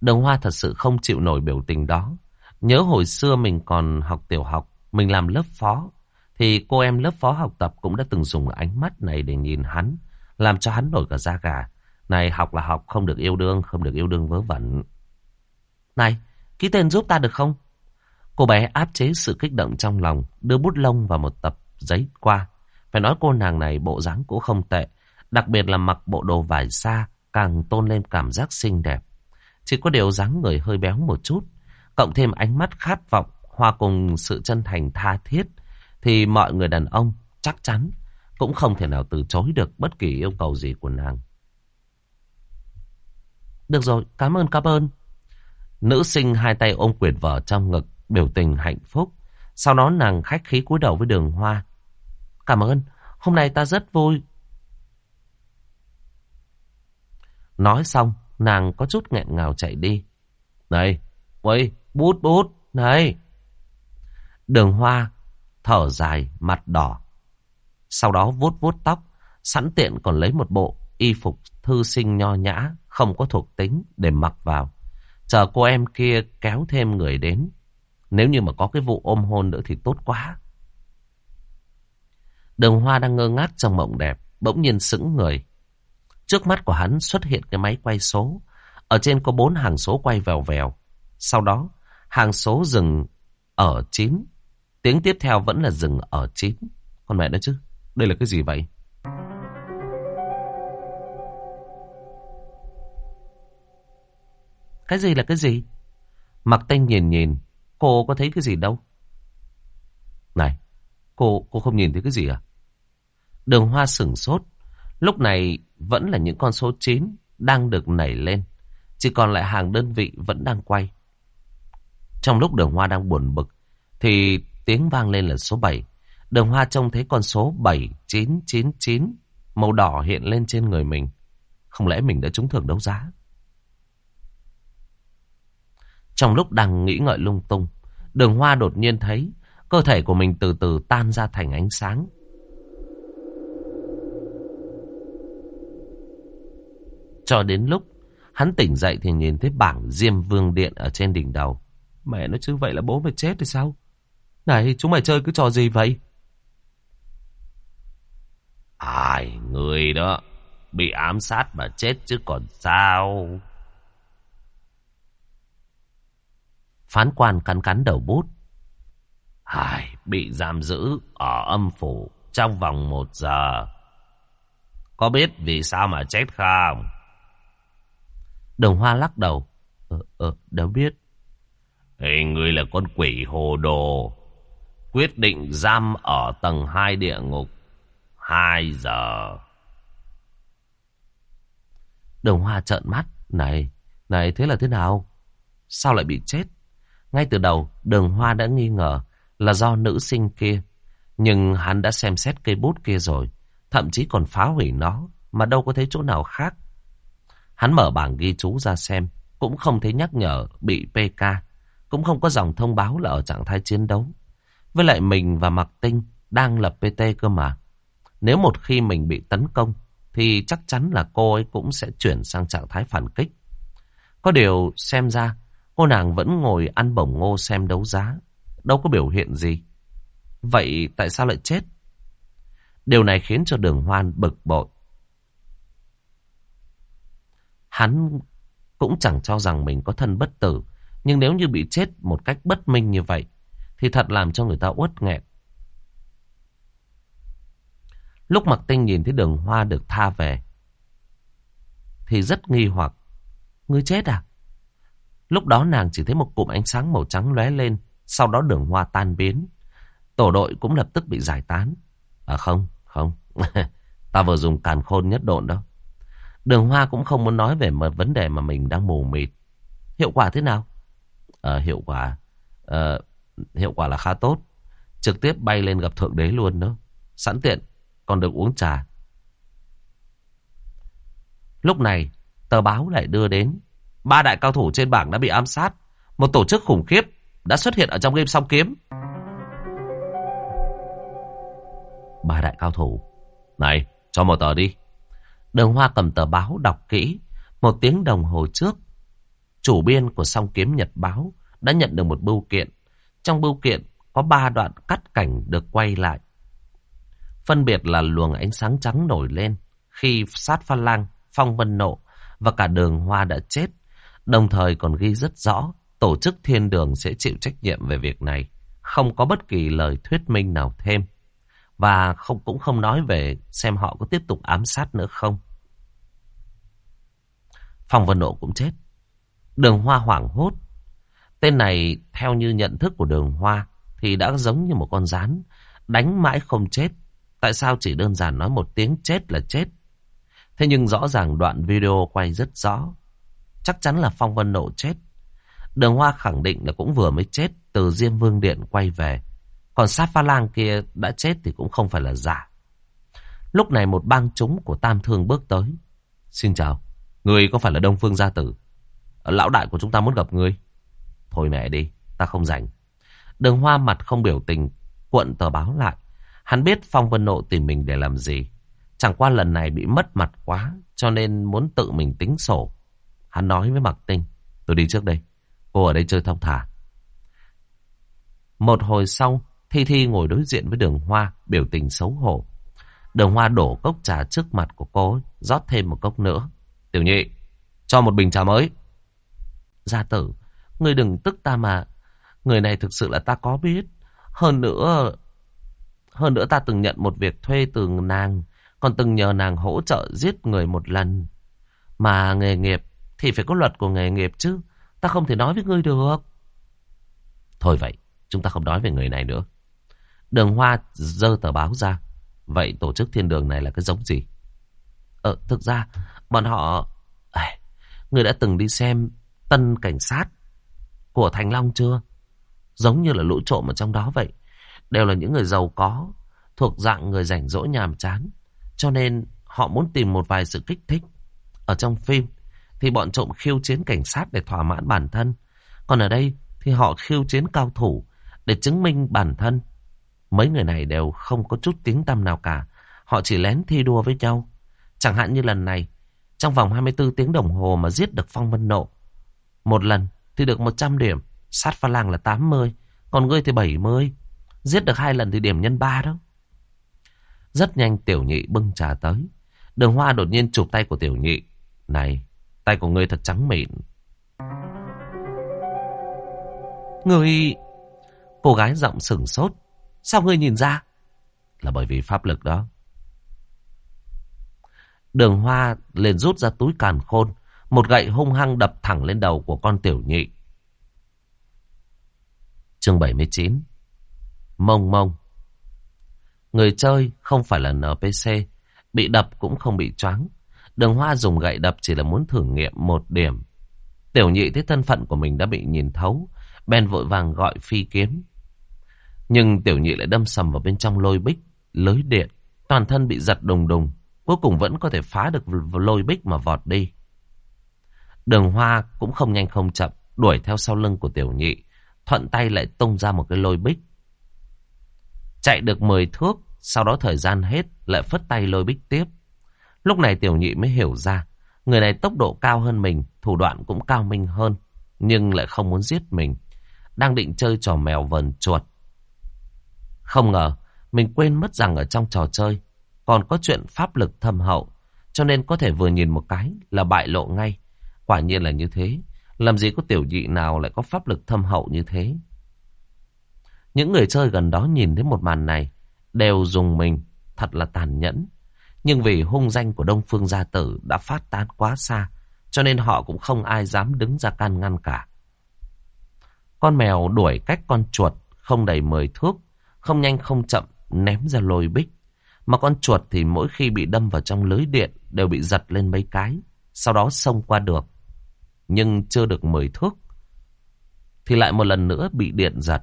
Đường hoa thật sự không chịu nổi biểu tình đó. Nhớ hồi xưa mình còn học tiểu học, mình làm lớp phó. Thì cô em lớp phó học tập cũng đã từng dùng ánh mắt này để nhìn hắn. Làm cho hắn nổi cả da gà. Này học là học, không được yêu đương, không được yêu đương vớ vẩn. Này, ký tên giúp ta được không? Cô bé áp chế sự kích động trong lòng, đưa bút lông và một tập giấy qua. Phải nói cô nàng này bộ dáng cũng không tệ. Đặc biệt là mặc bộ đồ vải xa, càng tôn lên cảm giác xinh đẹp. Chỉ có điều dáng người hơi béo một chút. Cộng thêm ánh mắt khát vọng, hòa cùng sự chân thành tha thiết. Thì mọi người đàn ông chắc chắn cũng không thể nào từ chối được bất kỳ yêu cầu gì của nàng. Được rồi, cảm ơn cảm ơn. Nữ sinh hai tay ôm quyền vở trong ngực, biểu tình hạnh phúc. Sau đó nàng khách khí cúi đầu với đường hoa. Cảm ơn, hôm nay ta rất vui. Nói xong, nàng có chút nghẹn ngào chạy đi. Này, quay, bút bút, này. Đường hoa, thở dài, mặt đỏ. Sau đó vuốt vuốt tóc, sẵn tiện còn lấy một bộ y phục thư sinh nho nhã, không có thuộc tính để mặc vào. Chờ cô em kia kéo thêm người đến. Nếu như mà có cái vụ ôm hôn nữa thì tốt quá. Đường Hoa đang ngơ ngác trong mộng đẹp, bỗng nhiên sững người. Trước mắt của hắn xuất hiện cái máy quay số. Ở trên có bốn hàng số quay vèo vèo. Sau đó, hàng số dừng ở 9. Tiếng tiếp theo vẫn là dừng ở 9. Con mẹ đó chứ, đây là cái gì vậy? Cái gì là cái gì? Mặc tay nhìn nhìn, cô có thấy cái gì đâu? Này, cô cô không nhìn thấy cái gì à? Đường hoa sửng sốt. Lúc này vẫn là những con số 9 đang được nảy lên. Chỉ còn lại hàng đơn vị vẫn đang quay. Trong lúc đường hoa đang buồn bực, thì tiếng vang lên là số 7. Đường hoa trông thấy con số 7999 màu đỏ hiện lên trên người mình. Không lẽ mình đã trúng thưởng đấu giá? Trong lúc đang nghĩ ngợi lung tung, đường hoa đột nhiên thấy cơ thể của mình từ từ tan ra thành ánh sáng. Cho đến lúc hắn tỉnh dậy thì nhìn thấy bảng Diêm Vương Điện ở trên đỉnh đầu. Mẹ nói chứ vậy là bố mày chết thì sao? Này, chúng mày chơi cái trò gì vậy? Ai, người đó, bị ám sát mà chết chứ còn sao? Phán quan cắn cắn đầu bút. Ai, bị giam giữ ở âm phủ trong vòng một giờ. Có biết vì sao mà chết không? Đồng Hoa lắc đầu. Ờ, ờ, đâu biết. Ê, ngươi là con quỷ hồ đồ. Quyết định giam ở tầng 2 địa ngục. 2 giờ. Đồng Hoa trợn mắt. Này, này thế là thế nào? Sao lại bị chết? Ngay từ đầu, đường Hoa đã nghi ngờ là do nữ sinh kia. Nhưng hắn đã xem xét cây bút kia rồi. Thậm chí còn phá hủy nó. Mà đâu có thấy chỗ nào khác. Hắn mở bảng ghi chú ra xem. Cũng không thấy nhắc nhở bị PK. Cũng không có dòng thông báo là ở trạng thái chiến đấu. Với lại mình và Mạc Tinh đang lập PT cơ mà. Nếu một khi mình bị tấn công, thì chắc chắn là cô ấy cũng sẽ chuyển sang trạng thái phản kích. Có điều xem ra, cô nàng vẫn ngồi ăn bổng ngô xem đấu giá. Đâu có biểu hiện gì. Vậy tại sao lại chết? Điều này khiến cho đường hoan bực bội. Hắn cũng chẳng cho rằng mình có thân bất tử. Nhưng nếu như bị chết một cách bất minh như vậy, thì thật làm cho người ta uất nghẹn. Lúc Mặc Tinh nhìn thấy đường hoa được tha về, thì rất nghi hoặc. Ngươi chết à? Lúc đó nàng chỉ thấy một cụm ánh sáng màu trắng lóe lên, sau đó đường hoa tan biến. Tổ đội cũng lập tức bị giải tán. À không, không. Ta vừa dùng càn khôn nhất độn đâu. Đường hoa cũng không muốn nói về một vấn đề mà mình đang mù mịt. Hiệu quả thế nào? à hiệu quả... à, hiệu quả là khá tốt. Trực tiếp bay lên gặp Thượng Đế luôn đó. Sẵn tiện, còn được uống trà. Lúc này, tờ báo lại đưa đến. Ba đại cao thủ trên bảng đã bị ám sát. Một tổ chức khủng khiếp đã xuất hiện ở trong game song kiếm. Ba đại cao thủ. Này, cho một tờ đi. Đường Hoa cầm tờ báo đọc kỹ. Một tiếng đồng hồ trước, chủ biên của song kiếm nhật báo đã nhận được một bưu kiện trong bưu kiện có ba đoạn cắt cảnh được quay lại. Phân biệt là luồng ánh sáng trắng nổi lên khi sát pha lang, phong vân nộ và cả đường hoa đã chết. Đồng thời còn ghi rất rõ tổ chức thiên đường sẽ chịu trách nhiệm về việc này. Không có bất kỳ lời thuyết minh nào thêm. Và không cũng không nói về xem họ có tiếp tục ám sát nữa không. phòng vân nộ cũng chết. Đường hoa hoảng hốt Tên này theo như nhận thức của đường hoa thì đã giống như một con rán, đánh mãi không chết. Tại sao chỉ đơn giản nói một tiếng chết là chết? Thế nhưng rõ ràng đoạn video quay rất rõ. Chắc chắn là Phong Vân Nộ chết. Đường Hoa khẳng định là cũng vừa mới chết từ Diêm Vương Điện quay về. Còn Sát Pha Lang kia đã chết thì cũng không phải là giả. Lúc này một bang chúng của Tam Thương bước tới. Xin chào, người có phải là Đông Phương Gia Tử? Lão đại của chúng ta muốn gặp người. Thôi mẹ đi, ta không rảnh. Đường hoa mặt không biểu tình, cuộn tờ báo lại. Hắn biết Phong Vân Nộ tìm mình để làm gì. Chẳng qua lần này bị mất mặt quá, cho nên muốn tự mình tính sổ. Hắn nói với Mạc Tinh. Tôi đi trước đây. Cô ở đây chơi thông thả. Một hồi sau, Thi Thi ngồi đối diện với đường hoa, biểu tình xấu hổ. Đường hoa đổ cốc trà trước mặt của cô, rót thêm một cốc nữa. Tiểu nhị, cho một bình trà mới. Gia tử, người đừng tức ta mà. Người này thực sự là ta có biết. Hơn nữa, hơn nữa ta từng nhận một việc thuê từ nàng, còn từng nhờ nàng hỗ trợ giết người một lần. Mà nghề nghiệp thì phải có luật của nghề nghiệp chứ. Ta không thể nói với ngươi được. Thôi vậy, chúng ta không nói về người này nữa. Đường Hoa dơ tờ báo ra. Vậy tổ chức thiên đường này là cái giống gì? Ờ, thực ra, bọn họ... À, người đã từng đi xem tân cảnh sát của Thành Long chưa? Giống như là lũ trộm ở trong đó vậy. Đều là những người giàu có, thuộc dạng người rảnh rỗi nhàm chán. Cho nên họ muốn tìm một vài sự kích thích. Ở trong phim thì bọn trộm khiêu chiến cảnh sát để thỏa mãn bản thân. Còn ở đây thì họ khiêu chiến cao thủ để chứng minh bản thân. Mấy người này đều không có chút tiếng tăm nào cả. Họ chỉ lén thi đua với nhau. Chẳng hạn như lần này, trong vòng 24 tiếng đồng hồ mà giết được Phong Vân Nộ. Một lần thì được 100 điểm, sát pha lang là 80, còn ngươi thì 70. Giết được hai lần thì điểm nhân 3 đó. Rất nhanh tiểu nhị bưng trà tới. Đường hoa đột nhiên chụp tay của tiểu nhị. Này, tay của ngươi thật trắng mịn. Ngươi... Cô gái giọng sừng sốt. Sao ngươi nhìn ra? Là bởi vì pháp lực đó. Đường hoa liền rút ra túi càn khôn. Một gậy hung hăng đập thẳng lên đầu của con tiểu nhị. Chương 79 Mông mông Người chơi không phải là NPC. Bị đập cũng không bị choáng. Đường hoa dùng gậy đập chỉ là muốn thử nghiệm một điểm. Tiểu nhị thấy thân phận của mình đã bị nhìn thấu. bèn vội vàng gọi phi kiếm. Nhưng tiểu nhị lại đâm sầm vào bên trong lôi bích, lưới điện. Toàn thân bị giật đùng đùng. Cuối cùng vẫn có thể phá được lôi bích mà vọt đi. Đường hoa cũng không nhanh không chậm. Đuổi theo sau lưng của tiểu nhị. Thuận tay lại tung ra một cái lôi bích. Chạy được 10 thước. Sau đó thời gian hết lại phất tay lôi bích tiếp. Lúc này tiểu nhị mới hiểu ra. Người này tốc độ cao hơn mình. Thủ đoạn cũng cao minh hơn. Nhưng lại không muốn giết mình. Đang định chơi trò mèo vần chuột không ngờ, mình quên mất rằng ở trong trò chơi còn có chuyện pháp lực thâm hậu, cho nên có thể vừa nhìn một cái là bại lộ ngay. Quả nhiên là như thế, làm gì có tiểu nhị nào lại có pháp lực thâm hậu như thế. Những người chơi gần đó nhìn thấy một màn này, đều dùng mình, thật là tàn nhẫn. Nhưng vì hung danh của Đông Phương Gia Tử đã phát tán quá xa, cho nên họ cũng không ai dám đứng ra can ngăn cả. Con mèo đuổi cách con chuột không đầy 10 thước, không nhanh không chậm ném ra lôi bích. Mà con chuột thì mỗi khi bị đâm vào trong lưới điện đều bị giật lên mấy cái. Sau đó xông qua được. Nhưng chưa được 10 thước. Thì lại một lần nữa bị điện giật.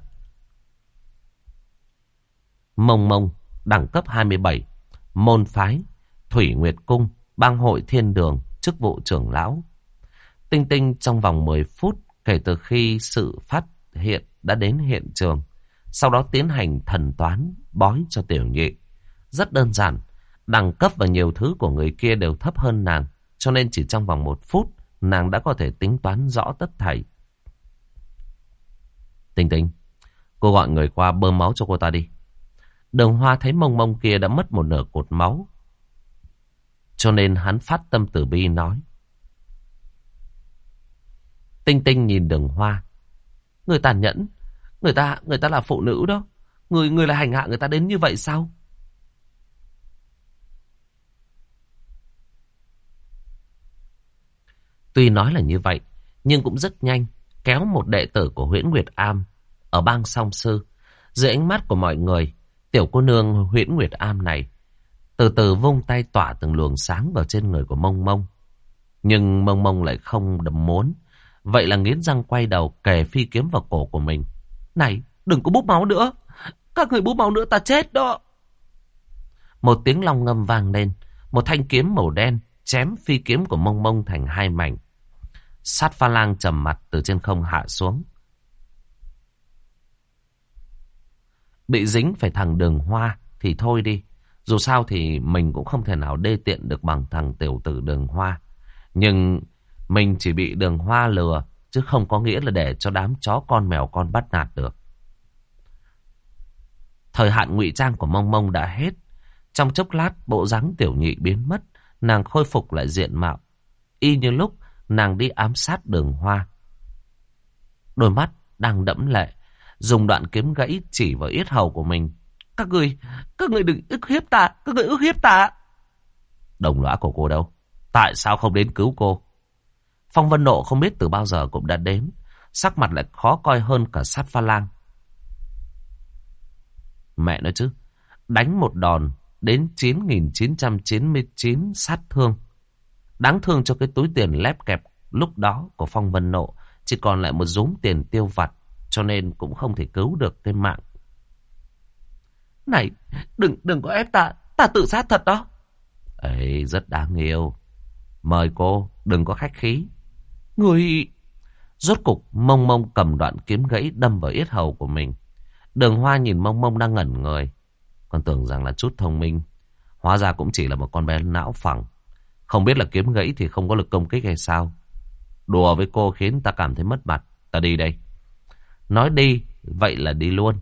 Mông mông, đẳng cấp 27. Môn phái, Thủy Nguyệt Cung, bang hội thiên đường, chức vụ trưởng lão. Tinh tinh trong vòng 10 phút kể từ khi sự phát hiện đã đến hiện trường. Sau đó tiến hành thần toán, bói cho tiểu nhị. Rất đơn giản, đẳng cấp và nhiều thứ của người kia đều thấp hơn nàng. Cho nên chỉ trong vòng một phút, nàng đã có thể tính toán rõ tất thảy. Tinh tinh, cô gọi người qua bơm máu cho cô ta đi. Đường hoa thấy mông mông kia đã mất một nửa cột máu. Cho nên hắn phát tâm tử bi nói. Tinh tinh nhìn đường hoa. Người tàn nhẫn, Người ta, người ta là phụ nữ đó. Người, người là hành hạ người ta đến như vậy sao? Tuy nói là như vậy, nhưng cũng rất nhanh, kéo một đệ tử của huyễn Nguyệt Am ở bang song sư. Dưới ánh mắt của mọi người, tiểu cô nương huyễn Nguyệt Am này từ từ vung tay tỏa từng luồng sáng vào trên người của mông mông. Nhưng mông mông lại không đầm muốn. Vậy là nghiến răng quay đầu kề phi kiếm vào cổ của mình. Này, đừng có bút máu nữa. Các người bút máu nữa ta chết đó. Một tiếng long ngâm vang lên. Một thanh kiếm màu đen chém phi kiếm của mông mông thành hai mảnh. Sát pha lang trầm mặt từ trên không hạ xuống. Bị dính phải thằng đường hoa thì thôi đi. Dù sao thì mình cũng không thể nào đê tiện được bằng thằng tiểu tử đường hoa. Nhưng Mình chỉ bị đường hoa lừa, chứ không có nghĩa là để cho đám chó con mèo con bắt nạt được. Thời hạn ngụy trang của mông mông đã hết. Trong chốc lát, bộ dáng tiểu nhị biến mất, nàng khôi phục lại diện mạo. Y như lúc nàng đi ám sát đường hoa. Đôi mắt đang đẫm lệ, dùng đoạn kiếm gãy chỉ vào yết hầu của mình. Các người, các người đừng ức hiếp ta, các người ức hiếp ta. Đồng lõa của cô đâu? Tại sao không đến cứu cô? Phong Vân Nộ không biết từ bao giờ cũng đã đến. Sắc mặt lại khó coi hơn cả sát pha lang. Mẹ nói chứ. Đánh một đòn đến 9.999 sát thương. Đáng thương cho cái túi tiền lép kẹp lúc đó của Phong Vân Nộ. Chỉ còn lại một rúm tiền tiêu vặt. Cho nên cũng không thể cứu được cái mạng. Này, đừng đừng có ép ta. Ta tự sát thật đó. Ấy, rất đáng yêu. Mời cô, đừng có khách khí. Người... Rốt cục, mông mông cầm đoạn kiếm gãy đâm vào yết hầu của mình. Đường hoa nhìn mông mông đang ngẩn người. Còn tưởng rằng là chút thông minh. Hóa ra cũng chỉ là một con bé não phẳng. Không biết là kiếm gãy thì không có lực công kích hay sao. Đùa với cô khiến ta cảm thấy mất mặt. Ta đi đây. Nói đi, vậy là đi luôn.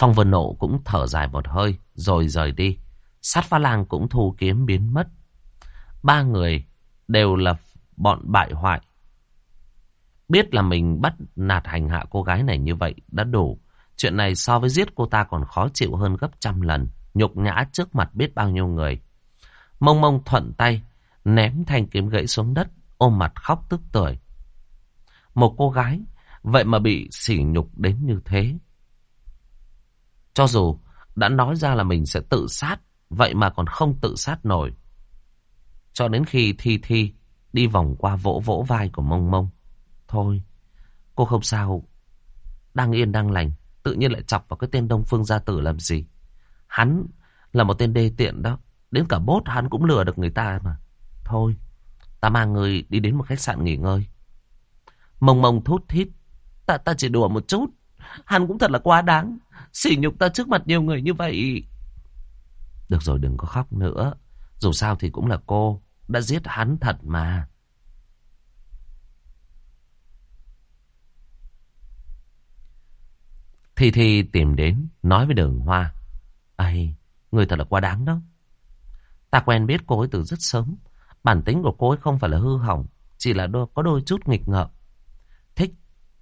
Phong Vân Nộ cũng thở dài một hơi, rồi rời đi. Sát pha lang cũng thu kiếm biến mất. Ba người đều là bọn bại hoại. Biết là mình bắt nạt hành hạ cô gái này như vậy đã đủ. Chuyện này so với giết cô ta còn khó chịu hơn gấp trăm lần. Nhục nhã trước mặt biết bao nhiêu người. Mông mông thuận tay, ném thanh kiếm gãy xuống đất, ôm mặt khóc tức tưởi. Một cô gái, vậy mà bị sỉ nhục đến như thế. Cho dù đã nói ra là mình sẽ tự sát, vậy mà còn không tự sát nổi. Cho đến khi Thi Thi đi vòng qua vỗ vỗ vai của Mông Mông. Thôi, cô không sao. Đang yên đang lành, tự nhiên lại chọc vào cái tên Đông Phương Gia Tử làm gì. Hắn là một tên đê tiện đó. Đến cả bốt hắn cũng lừa được người ta mà. Thôi, ta mang người đi đến một khách sạn nghỉ ngơi. Mông mông thút thít. Ta, ta chỉ đùa một chút. Hắn cũng thật là quá đáng. Sỉ nhục ta trước mặt nhiều người như vậy. Được rồi đừng có khóc nữa. Dù sao thì cũng là cô đã giết hắn thật mà. Thi Thi tìm đến, nói với đường hoa. Ây, người thật là quá đáng đó. Ta quen biết cô ấy từ rất sớm. Bản tính của cô ấy không phải là hư hỏng, chỉ là đôi, có đôi chút nghịch ngợm. Thích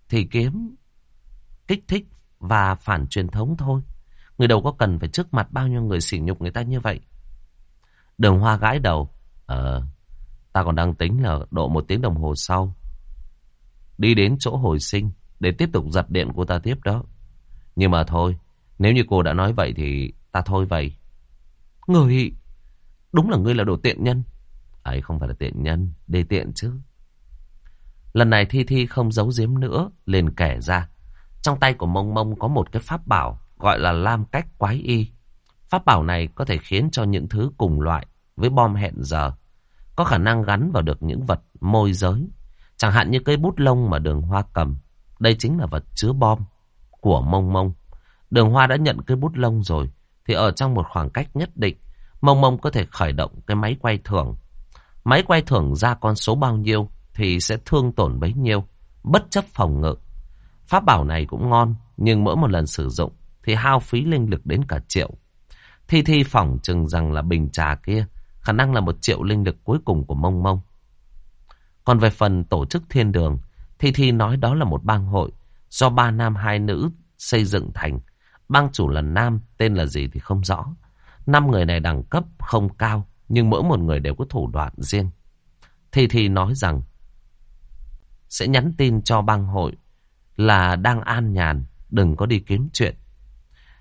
thì kiếm, kích thích và phản truyền thống thôi. Người đâu có cần phải trước mặt bao nhiêu người sỉ nhục người ta như vậy. Đường hoa gãi đầu. Ờ, ta còn đang tính là độ một tiếng đồng hồ sau. Đi đến chỗ hồi sinh để tiếp tục giật điện của ta tiếp đó. Nhưng mà thôi, nếu như cô đã nói vậy thì ta thôi vậy. Người, đúng là ngươi là đồ tiện nhân. Ấy không phải là tiện nhân, đề tiện chứ. Lần này Thi Thi không giấu giếm nữa, liền kể ra. Trong tay của Mông Mông có một cái pháp bảo gọi là Lam Cách Quái Y. Pháp bảo này có thể khiến cho những thứ cùng loại với bom hẹn giờ có khả năng gắn vào được những vật môi giới. Chẳng hạn như cây bút lông mà đường hoa cầm. Đây chính là vật chứa bom của mông mông. Đường hoa đã nhận cây bút lông rồi. Thì ở trong một khoảng cách nhất định, mông mông có thể khởi động cái máy quay thưởng. Máy quay thưởng ra con số bao nhiêu thì sẽ thương tổn bấy nhiêu, bất chấp phòng ngự. Pháp bảo này cũng ngon, nhưng mỗi một lần sử dụng thì hao phí linh lực đến cả triệu. Thi Thi phỏng chừng rằng là bình trà kia khả năng là một triệu linh lực cuối cùng của mông mông. Còn về phần tổ chức thiên đường, Thi Thi nói đó là một bang hội do ba nam hai nữ xây dựng thành. Bang chủ là nam, tên là gì thì không rõ. Năm người này đẳng cấp không cao, nhưng mỗi một người đều có thủ đoạn riêng. Thi Thi nói rằng sẽ nhắn tin cho bang hội là đang an nhàn, đừng có đi kiếm chuyện.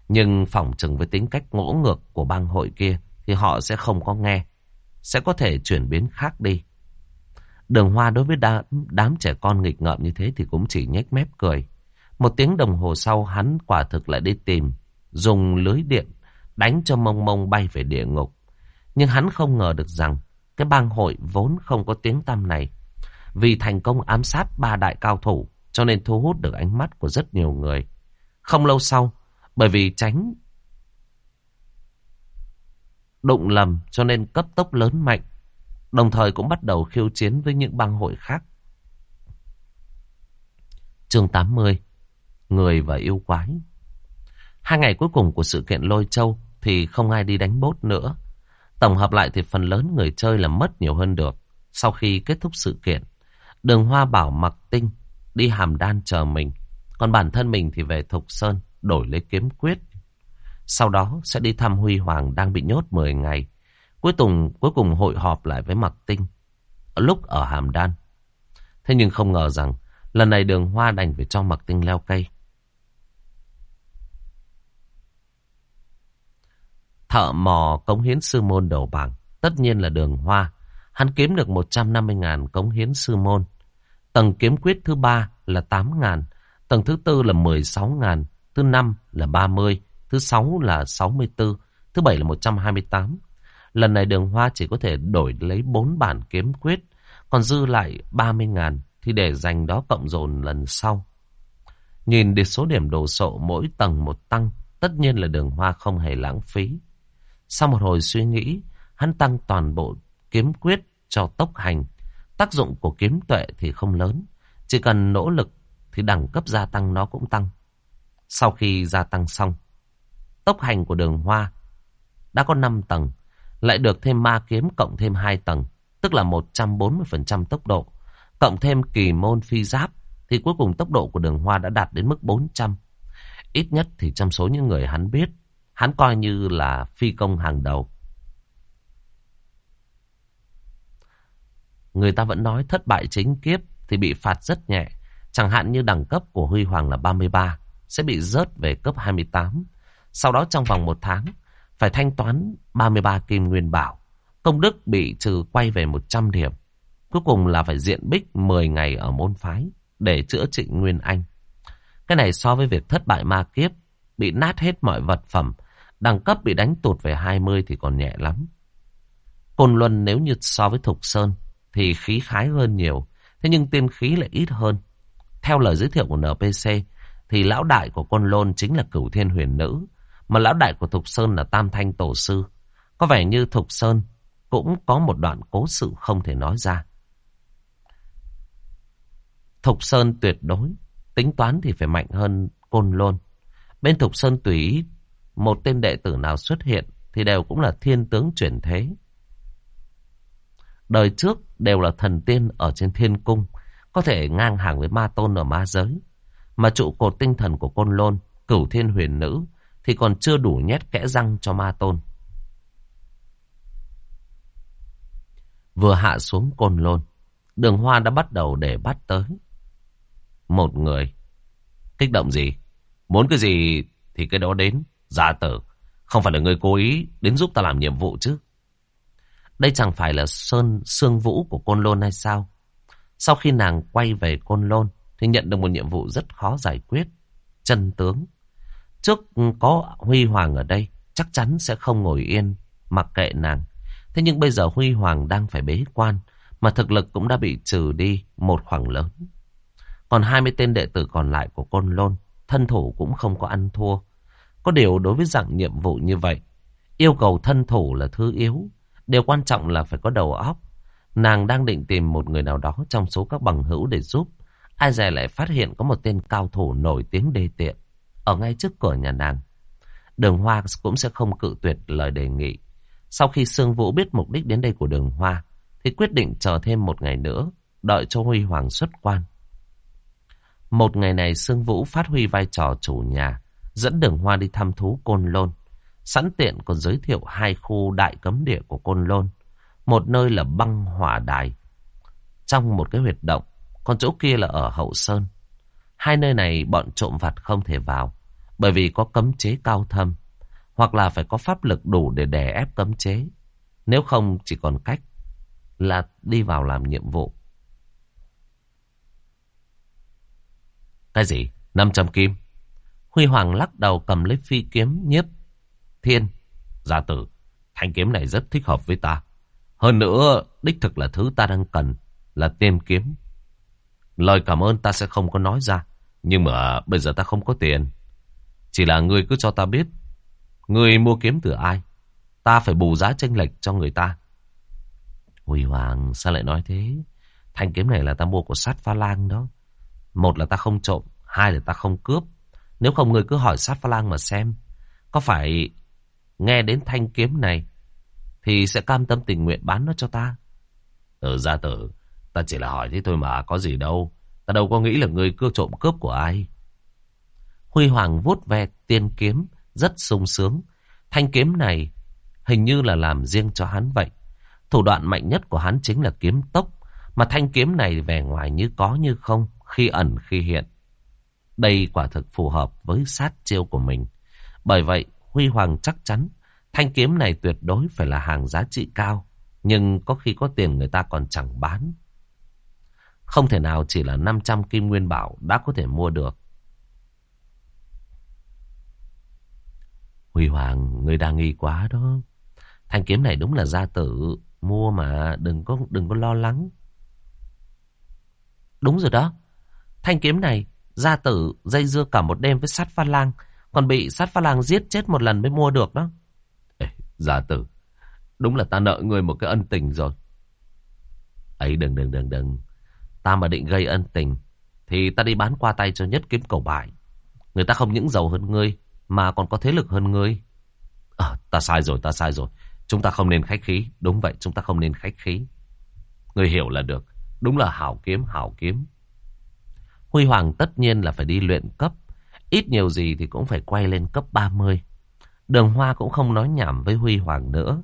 Nhưng phỏng chừng với tính cách ngỗ ngược của bang hội kia thì họ sẽ không có nghe, sẽ có thể chuyển biến khác đi. Đường Hoa đối với đám, đám trẻ con nghịch ngợm như thế thì cũng chỉ nhếch mép cười. Một tiếng đồng hồ sau hắn quả thực lại đi tìm, dùng lưới điện đánh cho mông mông bay về địa ngục. Nhưng hắn không ngờ được rằng cái bang hội vốn không có tiếng tăm này. Vì thành công ám sát ba đại cao thủ cho nên thu hút được ánh mắt của rất nhiều người. Không lâu sau, bởi vì tránh đụng lầm cho nên cấp tốc lớn mạnh. Đồng thời cũng bắt đầu khiêu chiến với những bang hội khác. Chương 80 Người và yêu quái Hai ngày cuối cùng của sự kiện lôi châu thì không ai đi đánh bốt nữa. Tổng hợp lại thì phần lớn người chơi là mất nhiều hơn được. Sau khi kết thúc sự kiện, đường hoa bảo mặc tinh đi hàm đan chờ mình. Còn bản thân mình thì về Thục Sơn đổi lấy kiếm quyết. Sau đó sẽ đi thăm Huy Hoàng đang bị nhốt 10 ngày. Cuối cùng, cuối cùng hội họp lại với Mặc Tinh. Ở lúc ở Hàm Đan. Thế nhưng không ngờ rằng lần này đường hoa đành phải cho Mặc Tinh leo cây. Thợ mò cống hiến sư môn đầu bảng. Tất nhiên là đường hoa. Hắn kiếm được 150.000 cống hiến sư môn. Tầng kiếm quyết thứ ba là 8.000. Tầng thứ tư là 16.000. Thứ năm là 30. Thứ sáu là 64. Thứ bảy là 128. Lần này đường hoa chỉ có thể đổi lấy 4 bản kiếm quyết. Còn dư lại 30.000 thì để dành đó cộng dồn lần sau. Nhìn đến số điểm đồ sộ mỗi tầng một tăng. Tất nhiên là đường hoa không hề lãng phí. Sau một hồi suy nghĩ, hắn tăng toàn bộ kiếm quyết cho tốc hành. Tác dụng của kiếm tuệ thì không lớn. Chỉ cần nỗ lực thì đẳng cấp gia tăng nó cũng tăng. Sau khi gia tăng xong, tốc hành của đường hoa đã có 5 tầng, lại được thêm ma kiếm cộng thêm 2 tầng, tức là 140% tốc độ. Cộng thêm kỳ môn phi giáp, thì cuối cùng tốc độ của đường hoa đã đạt đến mức 400. Ít nhất thì trong số những người hắn biết, hắn coi như là phi công hàng đầu. Người ta vẫn nói thất bại chính kiếp thì bị phạt rất nhẹ. Chẳng hạn như đẳng cấp của Huy Hoàng là 33, sẽ bị rớt về cấp 28. Sau đó trong vòng một tháng, phải thanh toán 33 kim nguyên bảo. Công đức bị trừ quay về 100 điểm. Cuối cùng là phải diện bích 10 ngày ở môn phái để chữa trị Nguyên Anh. Cái này so với việc thất bại ma kiếp, bị nát hết mọi vật phẩm, đẳng cấp bị đánh tụt về 20 thì còn nhẹ lắm. Côn Luân nếu như so với Thục Sơn thì khí khái hơn nhiều, thế nhưng tiên khí lại ít hơn. Theo lời giới thiệu của NPC, thì lão đại của Côn Lôn chính là cửu thiên huyền nữ, mà lão đại của Thục Sơn là Tam Thanh Tổ Sư. Có vẻ như Thục Sơn cũng có một đoạn cố sự không thể nói ra. Thục Sơn tuyệt đối, tính toán thì phải mạnh hơn Côn Lôn. Bên Thục Sơn tùy ý, một tên đệ tử nào xuất hiện thì đều cũng là thiên tướng chuyển thế. Đời trước đều là thần tiên ở trên thiên cung, có thể ngang hàng với ma tôn ở ma giới. Mà trụ cột tinh thần của Côn Lôn, cửu thiên huyền nữ, thì còn chưa đủ nhét kẽ răng cho ma tôn. Vừa hạ xuống Côn Lôn, đường hoa đã bắt đầu để bắt tới. Một người. Kích động gì? Muốn cái gì thì cái đó đến. Giả tử. Không phải là người cố ý đến giúp ta làm nhiệm vụ chứ. Đây chẳng phải là Sơn Sương Vũ của Côn Lôn hay sao? Sau khi nàng quay về Côn Lôn thì nhận được một nhiệm vụ rất khó giải quyết. Chân tướng. Trước có Huy Hoàng ở đây, chắc chắn sẽ không ngồi yên mặc kệ nàng. Thế nhưng bây giờ Huy Hoàng đang phải bế quan, mà thực lực cũng đã bị trừ đi một khoảng lớn. Còn 20 tên đệ tử còn lại của Côn Lôn, thân thủ cũng không có ăn thua. Có điều đối với dạng nhiệm vụ như vậy, yêu cầu thân thủ là thứ yếu Điều quan trọng là phải có đầu óc. Nàng đang định tìm một người nào đó trong số các bằng hữu để giúp. Ai dè lại phát hiện có một tên cao thủ nổi tiếng đê tiện. Ở ngay trước cửa nhà nàng. Đường Hoa cũng sẽ không cự tuyệt lời đề nghị. Sau khi Sương Vũ biết mục đích đến đây của đường Hoa, thì quyết định chờ thêm một ngày nữa, đợi cho Huy Hoàng xuất quan. Một ngày này Sương Vũ phát huy vai trò chủ nhà, dẫn đường Hoa đi thăm thú Côn Lôn. Sẵn tiện còn giới thiệu hai khu đại cấm địa của Côn Lôn. Một nơi là băng hỏa đài. Trong một cái huyệt động. Còn chỗ kia là ở Hậu Sơn. Hai nơi này bọn trộm vặt không thể vào. Bởi vì có cấm chế cao thâm. Hoặc là phải có pháp lực đủ để đè ép cấm chế. Nếu không, chỉ còn cách là đi vào làm nhiệm vụ. Cái gì? 500 kim? Huy Hoàng lắc đầu cầm lấy phi kiếm, nhiếp Thiên, gia tử, thanh kiếm này rất thích hợp với ta. Hơn nữa, đích thực là thứ ta đang cần, là tiên kiếm. Lời cảm ơn ta sẽ không có nói ra, nhưng mà bây giờ ta không có tiền. Chỉ là ngươi cứ cho ta biết, ngươi mua kiếm từ ai, ta phải bù giá tranh lệch cho người ta. Huy Hoàng sao lại nói thế? Thanh kiếm này là ta mua của sát pha lang đó. Một là ta không trộm, hai là ta không cướp. Nếu không người cứ hỏi sát pha lang mà xem. Có phải nghe đến thanh kiếm này thì sẽ cam tâm tình nguyện bán nó cho ta? Ừ gia tử, ta chỉ là hỏi thế thôi mà, có gì đâu. Ta đâu có nghĩ là người cưa trộm cướp của ai. Huy Hoàng vuốt ve tiên kiếm, rất sung sướng. Thanh kiếm này hình như là làm riêng cho hắn vậy. Thủ đoạn mạnh nhất của hắn chính là kiếm tốc, mà thanh kiếm này vẻ ngoài như có như không, khi ẩn khi hiện. Đây quả thực phù hợp với sát chiêu của mình. Bởi vậy, Huy Hoàng chắc chắn thanh kiếm này tuyệt đối phải là hàng giá trị cao, nhưng có khi có tiền người ta còn chẳng bán. Không thể nào chỉ là 500 kim nguyên bảo đã có thể mua được. Huy Hoàng, người đang nghi quá đó. Thanh kiếm này đúng là gia tử mua mà đừng có đừng có lo lắng. Đúng rồi đó. Thanh kiếm này gia tử dây dưa cả một đêm với sát pha lang, còn bị sát pha lang giết chết một lần mới mua được đó. Ê, gia tử, đúng là ta nợ người một cái ân tình rồi. Ấy đừng đừng đừng đừng. Ta mà định gây ân tình thì ta đi bán qua tay cho nhất kiếm cầu bài. Người ta không những giàu hơn ngươi mà còn có thế lực hơn ngươi. À, ta sai rồi, ta sai rồi. Chúng ta không nên khách khí. Đúng vậy, chúng ta không nên khách khí. Người hiểu là được. Đúng là hảo kiếm, hảo kiếm. Huy Hoàng tất nhiên là phải đi luyện cấp. Ít nhiều gì thì cũng phải quay lên cấp 30. Đường Hoa cũng không nói nhảm với Huy Hoàng nữa.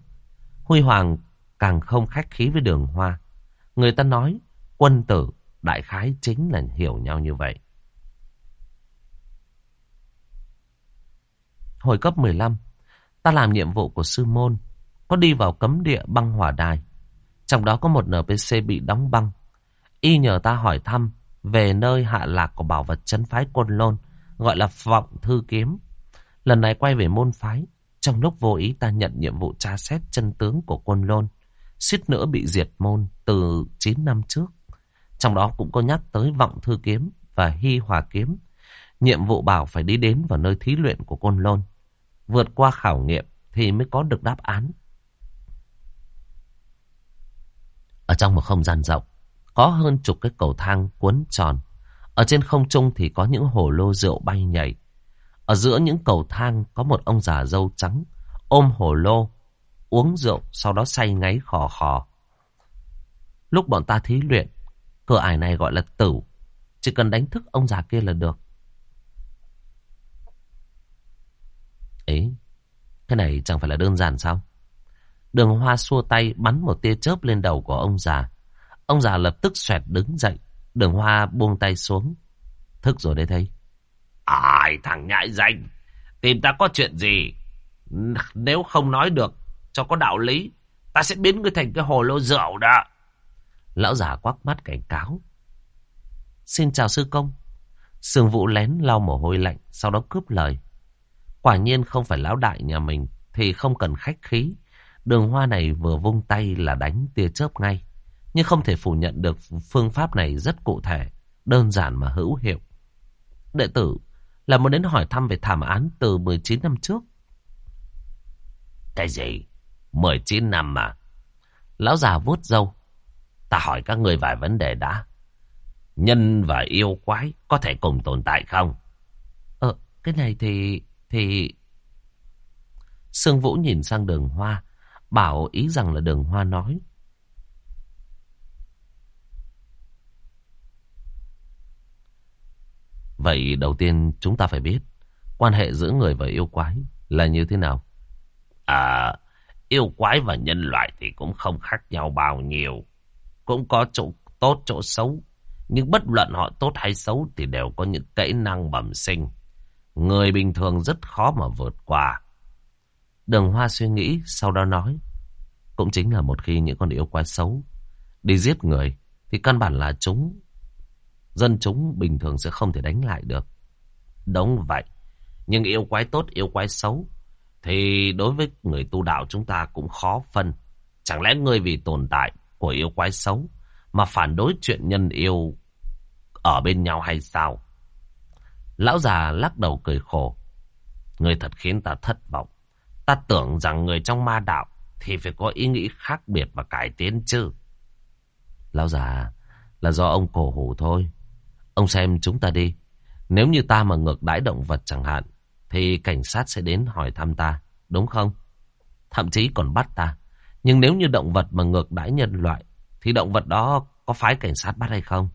Huy Hoàng càng không khách khí với đường Hoa. Người ta nói quân tử đại khái chính là hiểu nhau như vậy. Hồi cấp 15, ta làm nhiệm vụ của sư môn, có đi vào cấm địa băng hỏa đài. Trong đó có một NPC bị đóng băng. Y nhờ ta hỏi thăm về nơi hạ lạc của bảo vật chấn phái Côn Lôn, gọi là Vọng Thư Kiếm. Lần này quay về môn phái, trong lúc vô ý ta nhận nhiệm vụ tra xét chân tướng của Côn Lôn, suýt nữa bị diệt môn từ 9 năm trước. Trong đó cũng có nhắc tới Vọng Thư Kiếm và Hy Hòa Kiếm. Nhiệm vụ bảo phải đi đến vào nơi thí luyện của Côn Lôn. Vượt qua khảo nghiệm thì mới có được đáp án. Ở trong một không gian rộng, có hơn chục cái cầu thang cuốn tròn. Ở trên không trung thì có những hồ lô rượu bay nhảy. Ở giữa những cầu thang có một ông già dâu trắng, ôm hồ lô, uống rượu, sau đó say ngáy khò khò. Lúc bọn ta thí luyện, cửa ải này gọi là tử. Chỉ cần đánh thức ông già kia là được. Ấy, cái này chẳng phải là đơn giản sao? Đường hoa xua tay bắn một tia chớp lên đầu của ông già. Ông già lập tức xoẹt đứng dậy. Đường hoa buông tay xuống. Thức rồi đấy thấy. Ai thằng nhãi danh. Tìm ta có chuyện gì? Nếu không nói được cho có đạo lý. Ta sẽ biến ngươi thành cái hồ lô rượu đó. Lão già quắc mắt cảnh cáo. Xin chào sư công. Sương Vũ lén lau mồ hôi lạnh. Sau đó cướp lời. Quả nhiên không phải lão đại nhà mình. Thì không cần khách khí. Đường hoa này vừa vung tay là đánh tia chớp ngay. Nhưng không thể phủ nhận được phương pháp này rất cụ thể, đơn giản mà hữu hiệu. Đệ tử là muốn đến hỏi thăm về thảm án từ 19 năm trước. Cái gì? 19 năm mà. Lão già vuốt râu. Ta hỏi các người vài vấn đề đã. Nhân và yêu quái có thể cùng tồn tại không? Ờ, cái này thì... thì... Sương Vũ nhìn sang đường hoa, bảo ý rằng là đường hoa nói. Vậy đầu tiên chúng ta phải biết quan hệ giữa người và yêu quái là như thế nào? À, yêu quái và nhân loại thì cũng không khác nhau bao nhiêu. Cũng có chỗ tốt chỗ xấu. Nhưng bất luận họ tốt hay xấu thì đều có những kỹ năng bẩm sinh. Người bình thường rất khó mà vượt qua. Đường Hoa suy nghĩ, sau đó nói. Cũng chính là một khi những con yêu quái xấu đi giết người, thì căn bản là chúng, dân chúng bình thường sẽ không thể đánh lại được. Đúng vậy. Nhưng yêu quái tốt, yêu quái xấu, thì đối với người tu đạo chúng ta cũng khó phân. Chẳng lẽ người vì tồn tại của yêu quái xấu mà phản đối chuyện nhân yêu ở bên nhau hay sao? Lão già lắc đầu cười khổ. Người thật khiến ta thất vọng. Ta tưởng rằng người trong ma đạo thì phải có ý nghĩ khác biệt và cải tiến chứ. Lão già, là do ông cổ hủ thôi. Ông xem chúng ta đi. Nếu như ta mà ngược đãi động vật chẳng hạn, thì cảnh sát sẽ đến hỏi thăm ta, đúng không? Thậm chí còn bắt ta. Nhưng nếu như động vật mà ngược đãi nhân loại, thì động vật đó có phái cảnh sát bắt hay không?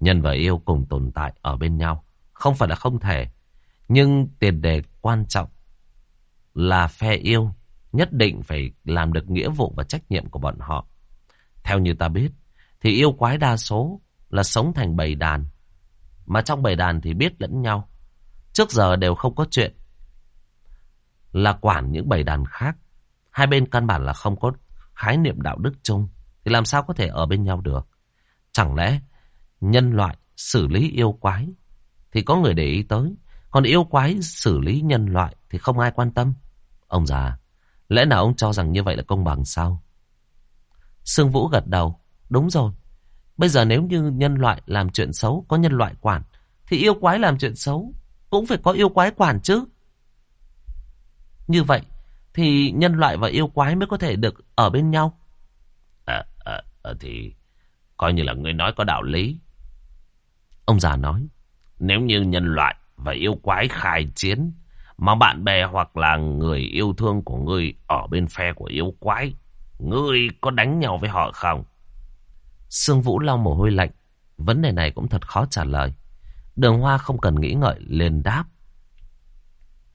Nhân và yêu cùng tồn tại ở bên nhau. Không phải là không thể. Nhưng tiền đề quan trọng là phe yêu nhất định phải làm được nghĩa vụ và trách nhiệm của bọn họ. Theo như ta biết, thì yêu quái đa số là sống thành bầy đàn. Mà trong bầy đàn thì biết lẫn nhau. Trước giờ đều không có chuyện là quản những bầy đàn khác. Hai bên căn bản là không có khái niệm đạo đức chung. Thì làm sao có thể ở bên nhau được? Chẳng lẽ nhân loại xử lý yêu quái thì có người để ý tới. Còn yêu quái xử lý nhân loại thì không ai quan tâm. Ông già, lẽ nào ông cho rằng như vậy là công bằng sao? Sương Vũ gật đầu. Đúng rồi. Bây giờ nếu như nhân loại làm chuyện xấu có nhân loại quản thì yêu quái làm chuyện xấu cũng phải có yêu quái quản chứ. Như vậy thì nhân loại và yêu quái mới có thể được ở bên nhau. À, à, à, thì coi như là người nói có đạo lý. Ông già nói, nếu như nhân loại và yêu quái khai chiến, mà bạn bè hoặc là người yêu thương của ngươi ở bên phe của yêu quái, ngươi có đánh nhau với họ không? Sương Vũ lau mồ hôi lạnh, vấn đề này cũng thật khó trả lời. Đường Hoa không cần nghĩ ngợi liền đáp.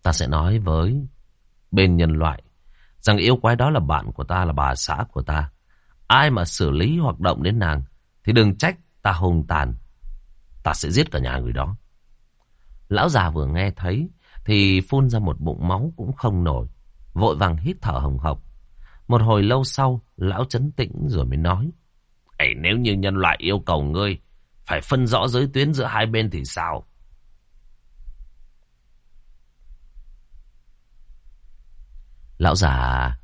Ta sẽ nói với bên nhân loại rằng yêu quái đó là bạn của ta, là bà xã của ta. Ai mà xử lý hoạt động đến nàng thì đừng trách ta hùng tàn. Ta sẽ giết cả nhà người đó. Lão già vừa nghe thấy thì phun ra một bụng máu cũng không nổi. Vội vàng hít thở hồng hộc. Một hồi lâu sau, lão chấn tĩnh rồi mới nói. Ê, nếu như nhân loại yêu cầu ngươi phải phân rõ giới tuyến giữa hai bên thì sao? Lão già,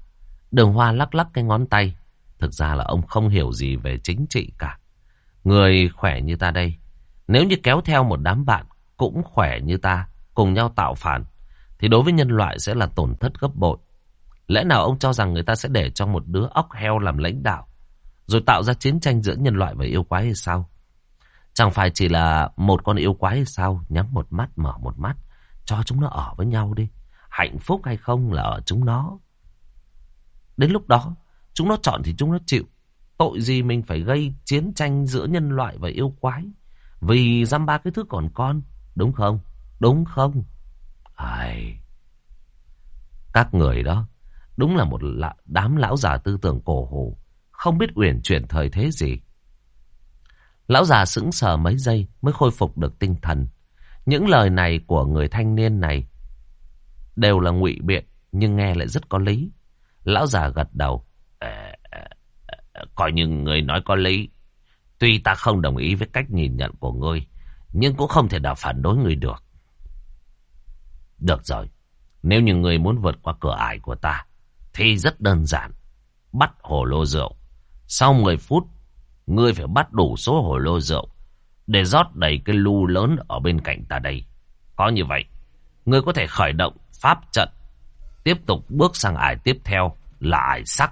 đường hoa lắc lắc cái ngón tay. Thực ra là ông không hiểu gì về chính trị cả. Người khỏe như ta đây, nếu như kéo theo một đám bạn cũng khỏe như ta, cùng nhau tạo phản, thì đối với nhân loại sẽ là tổn thất gấp bội. Lẽ nào ông cho rằng người ta sẽ để cho một đứa óc heo làm lãnh đạo, rồi tạo ra chiến tranh giữa nhân loại và yêu quái hay sao? Chẳng phải chỉ là một con yêu quái hay sao, nhắm một mắt mở một mắt, cho chúng nó ở với nhau đi. Hạnh phúc hay không là ở chúng nó. Đến lúc đó, chúng nó chọn thì chúng nó chịu. Tội gì mình phải gây chiến tranh giữa nhân loại và yêu quái. Vì dăm ba cái thứ còn con. Đúng không? Đúng không? Ai... Các người đó, đúng là một đám lão già tư tưởng cổ hủ, không biết uyển chuyển thời thế gì. Lão già sững sờ mấy giây mới khôi phục được tinh thần. Những lời này của người thanh niên này đều là ngụy biện nhưng nghe lại rất có lý. Lão già gật đầu. À, à, à, coi như người nói có lý. Tuy ta không đồng ý với cách nhìn nhận của ngươi, nhưng cũng không thể nào phản đối người được. Được rồi, nếu như người muốn vượt qua cửa ải của ta, thì rất đơn giản. Bắt hồ lô rượu. Sau 10 phút, ngươi phải bắt đủ số hồ lô rượu để rót đầy cái lu lớn ở bên cạnh ta đây. Có như vậy, ngươi có thể khởi động pháp trận. Tiếp tục bước sang ải tiếp theo là ải sắc.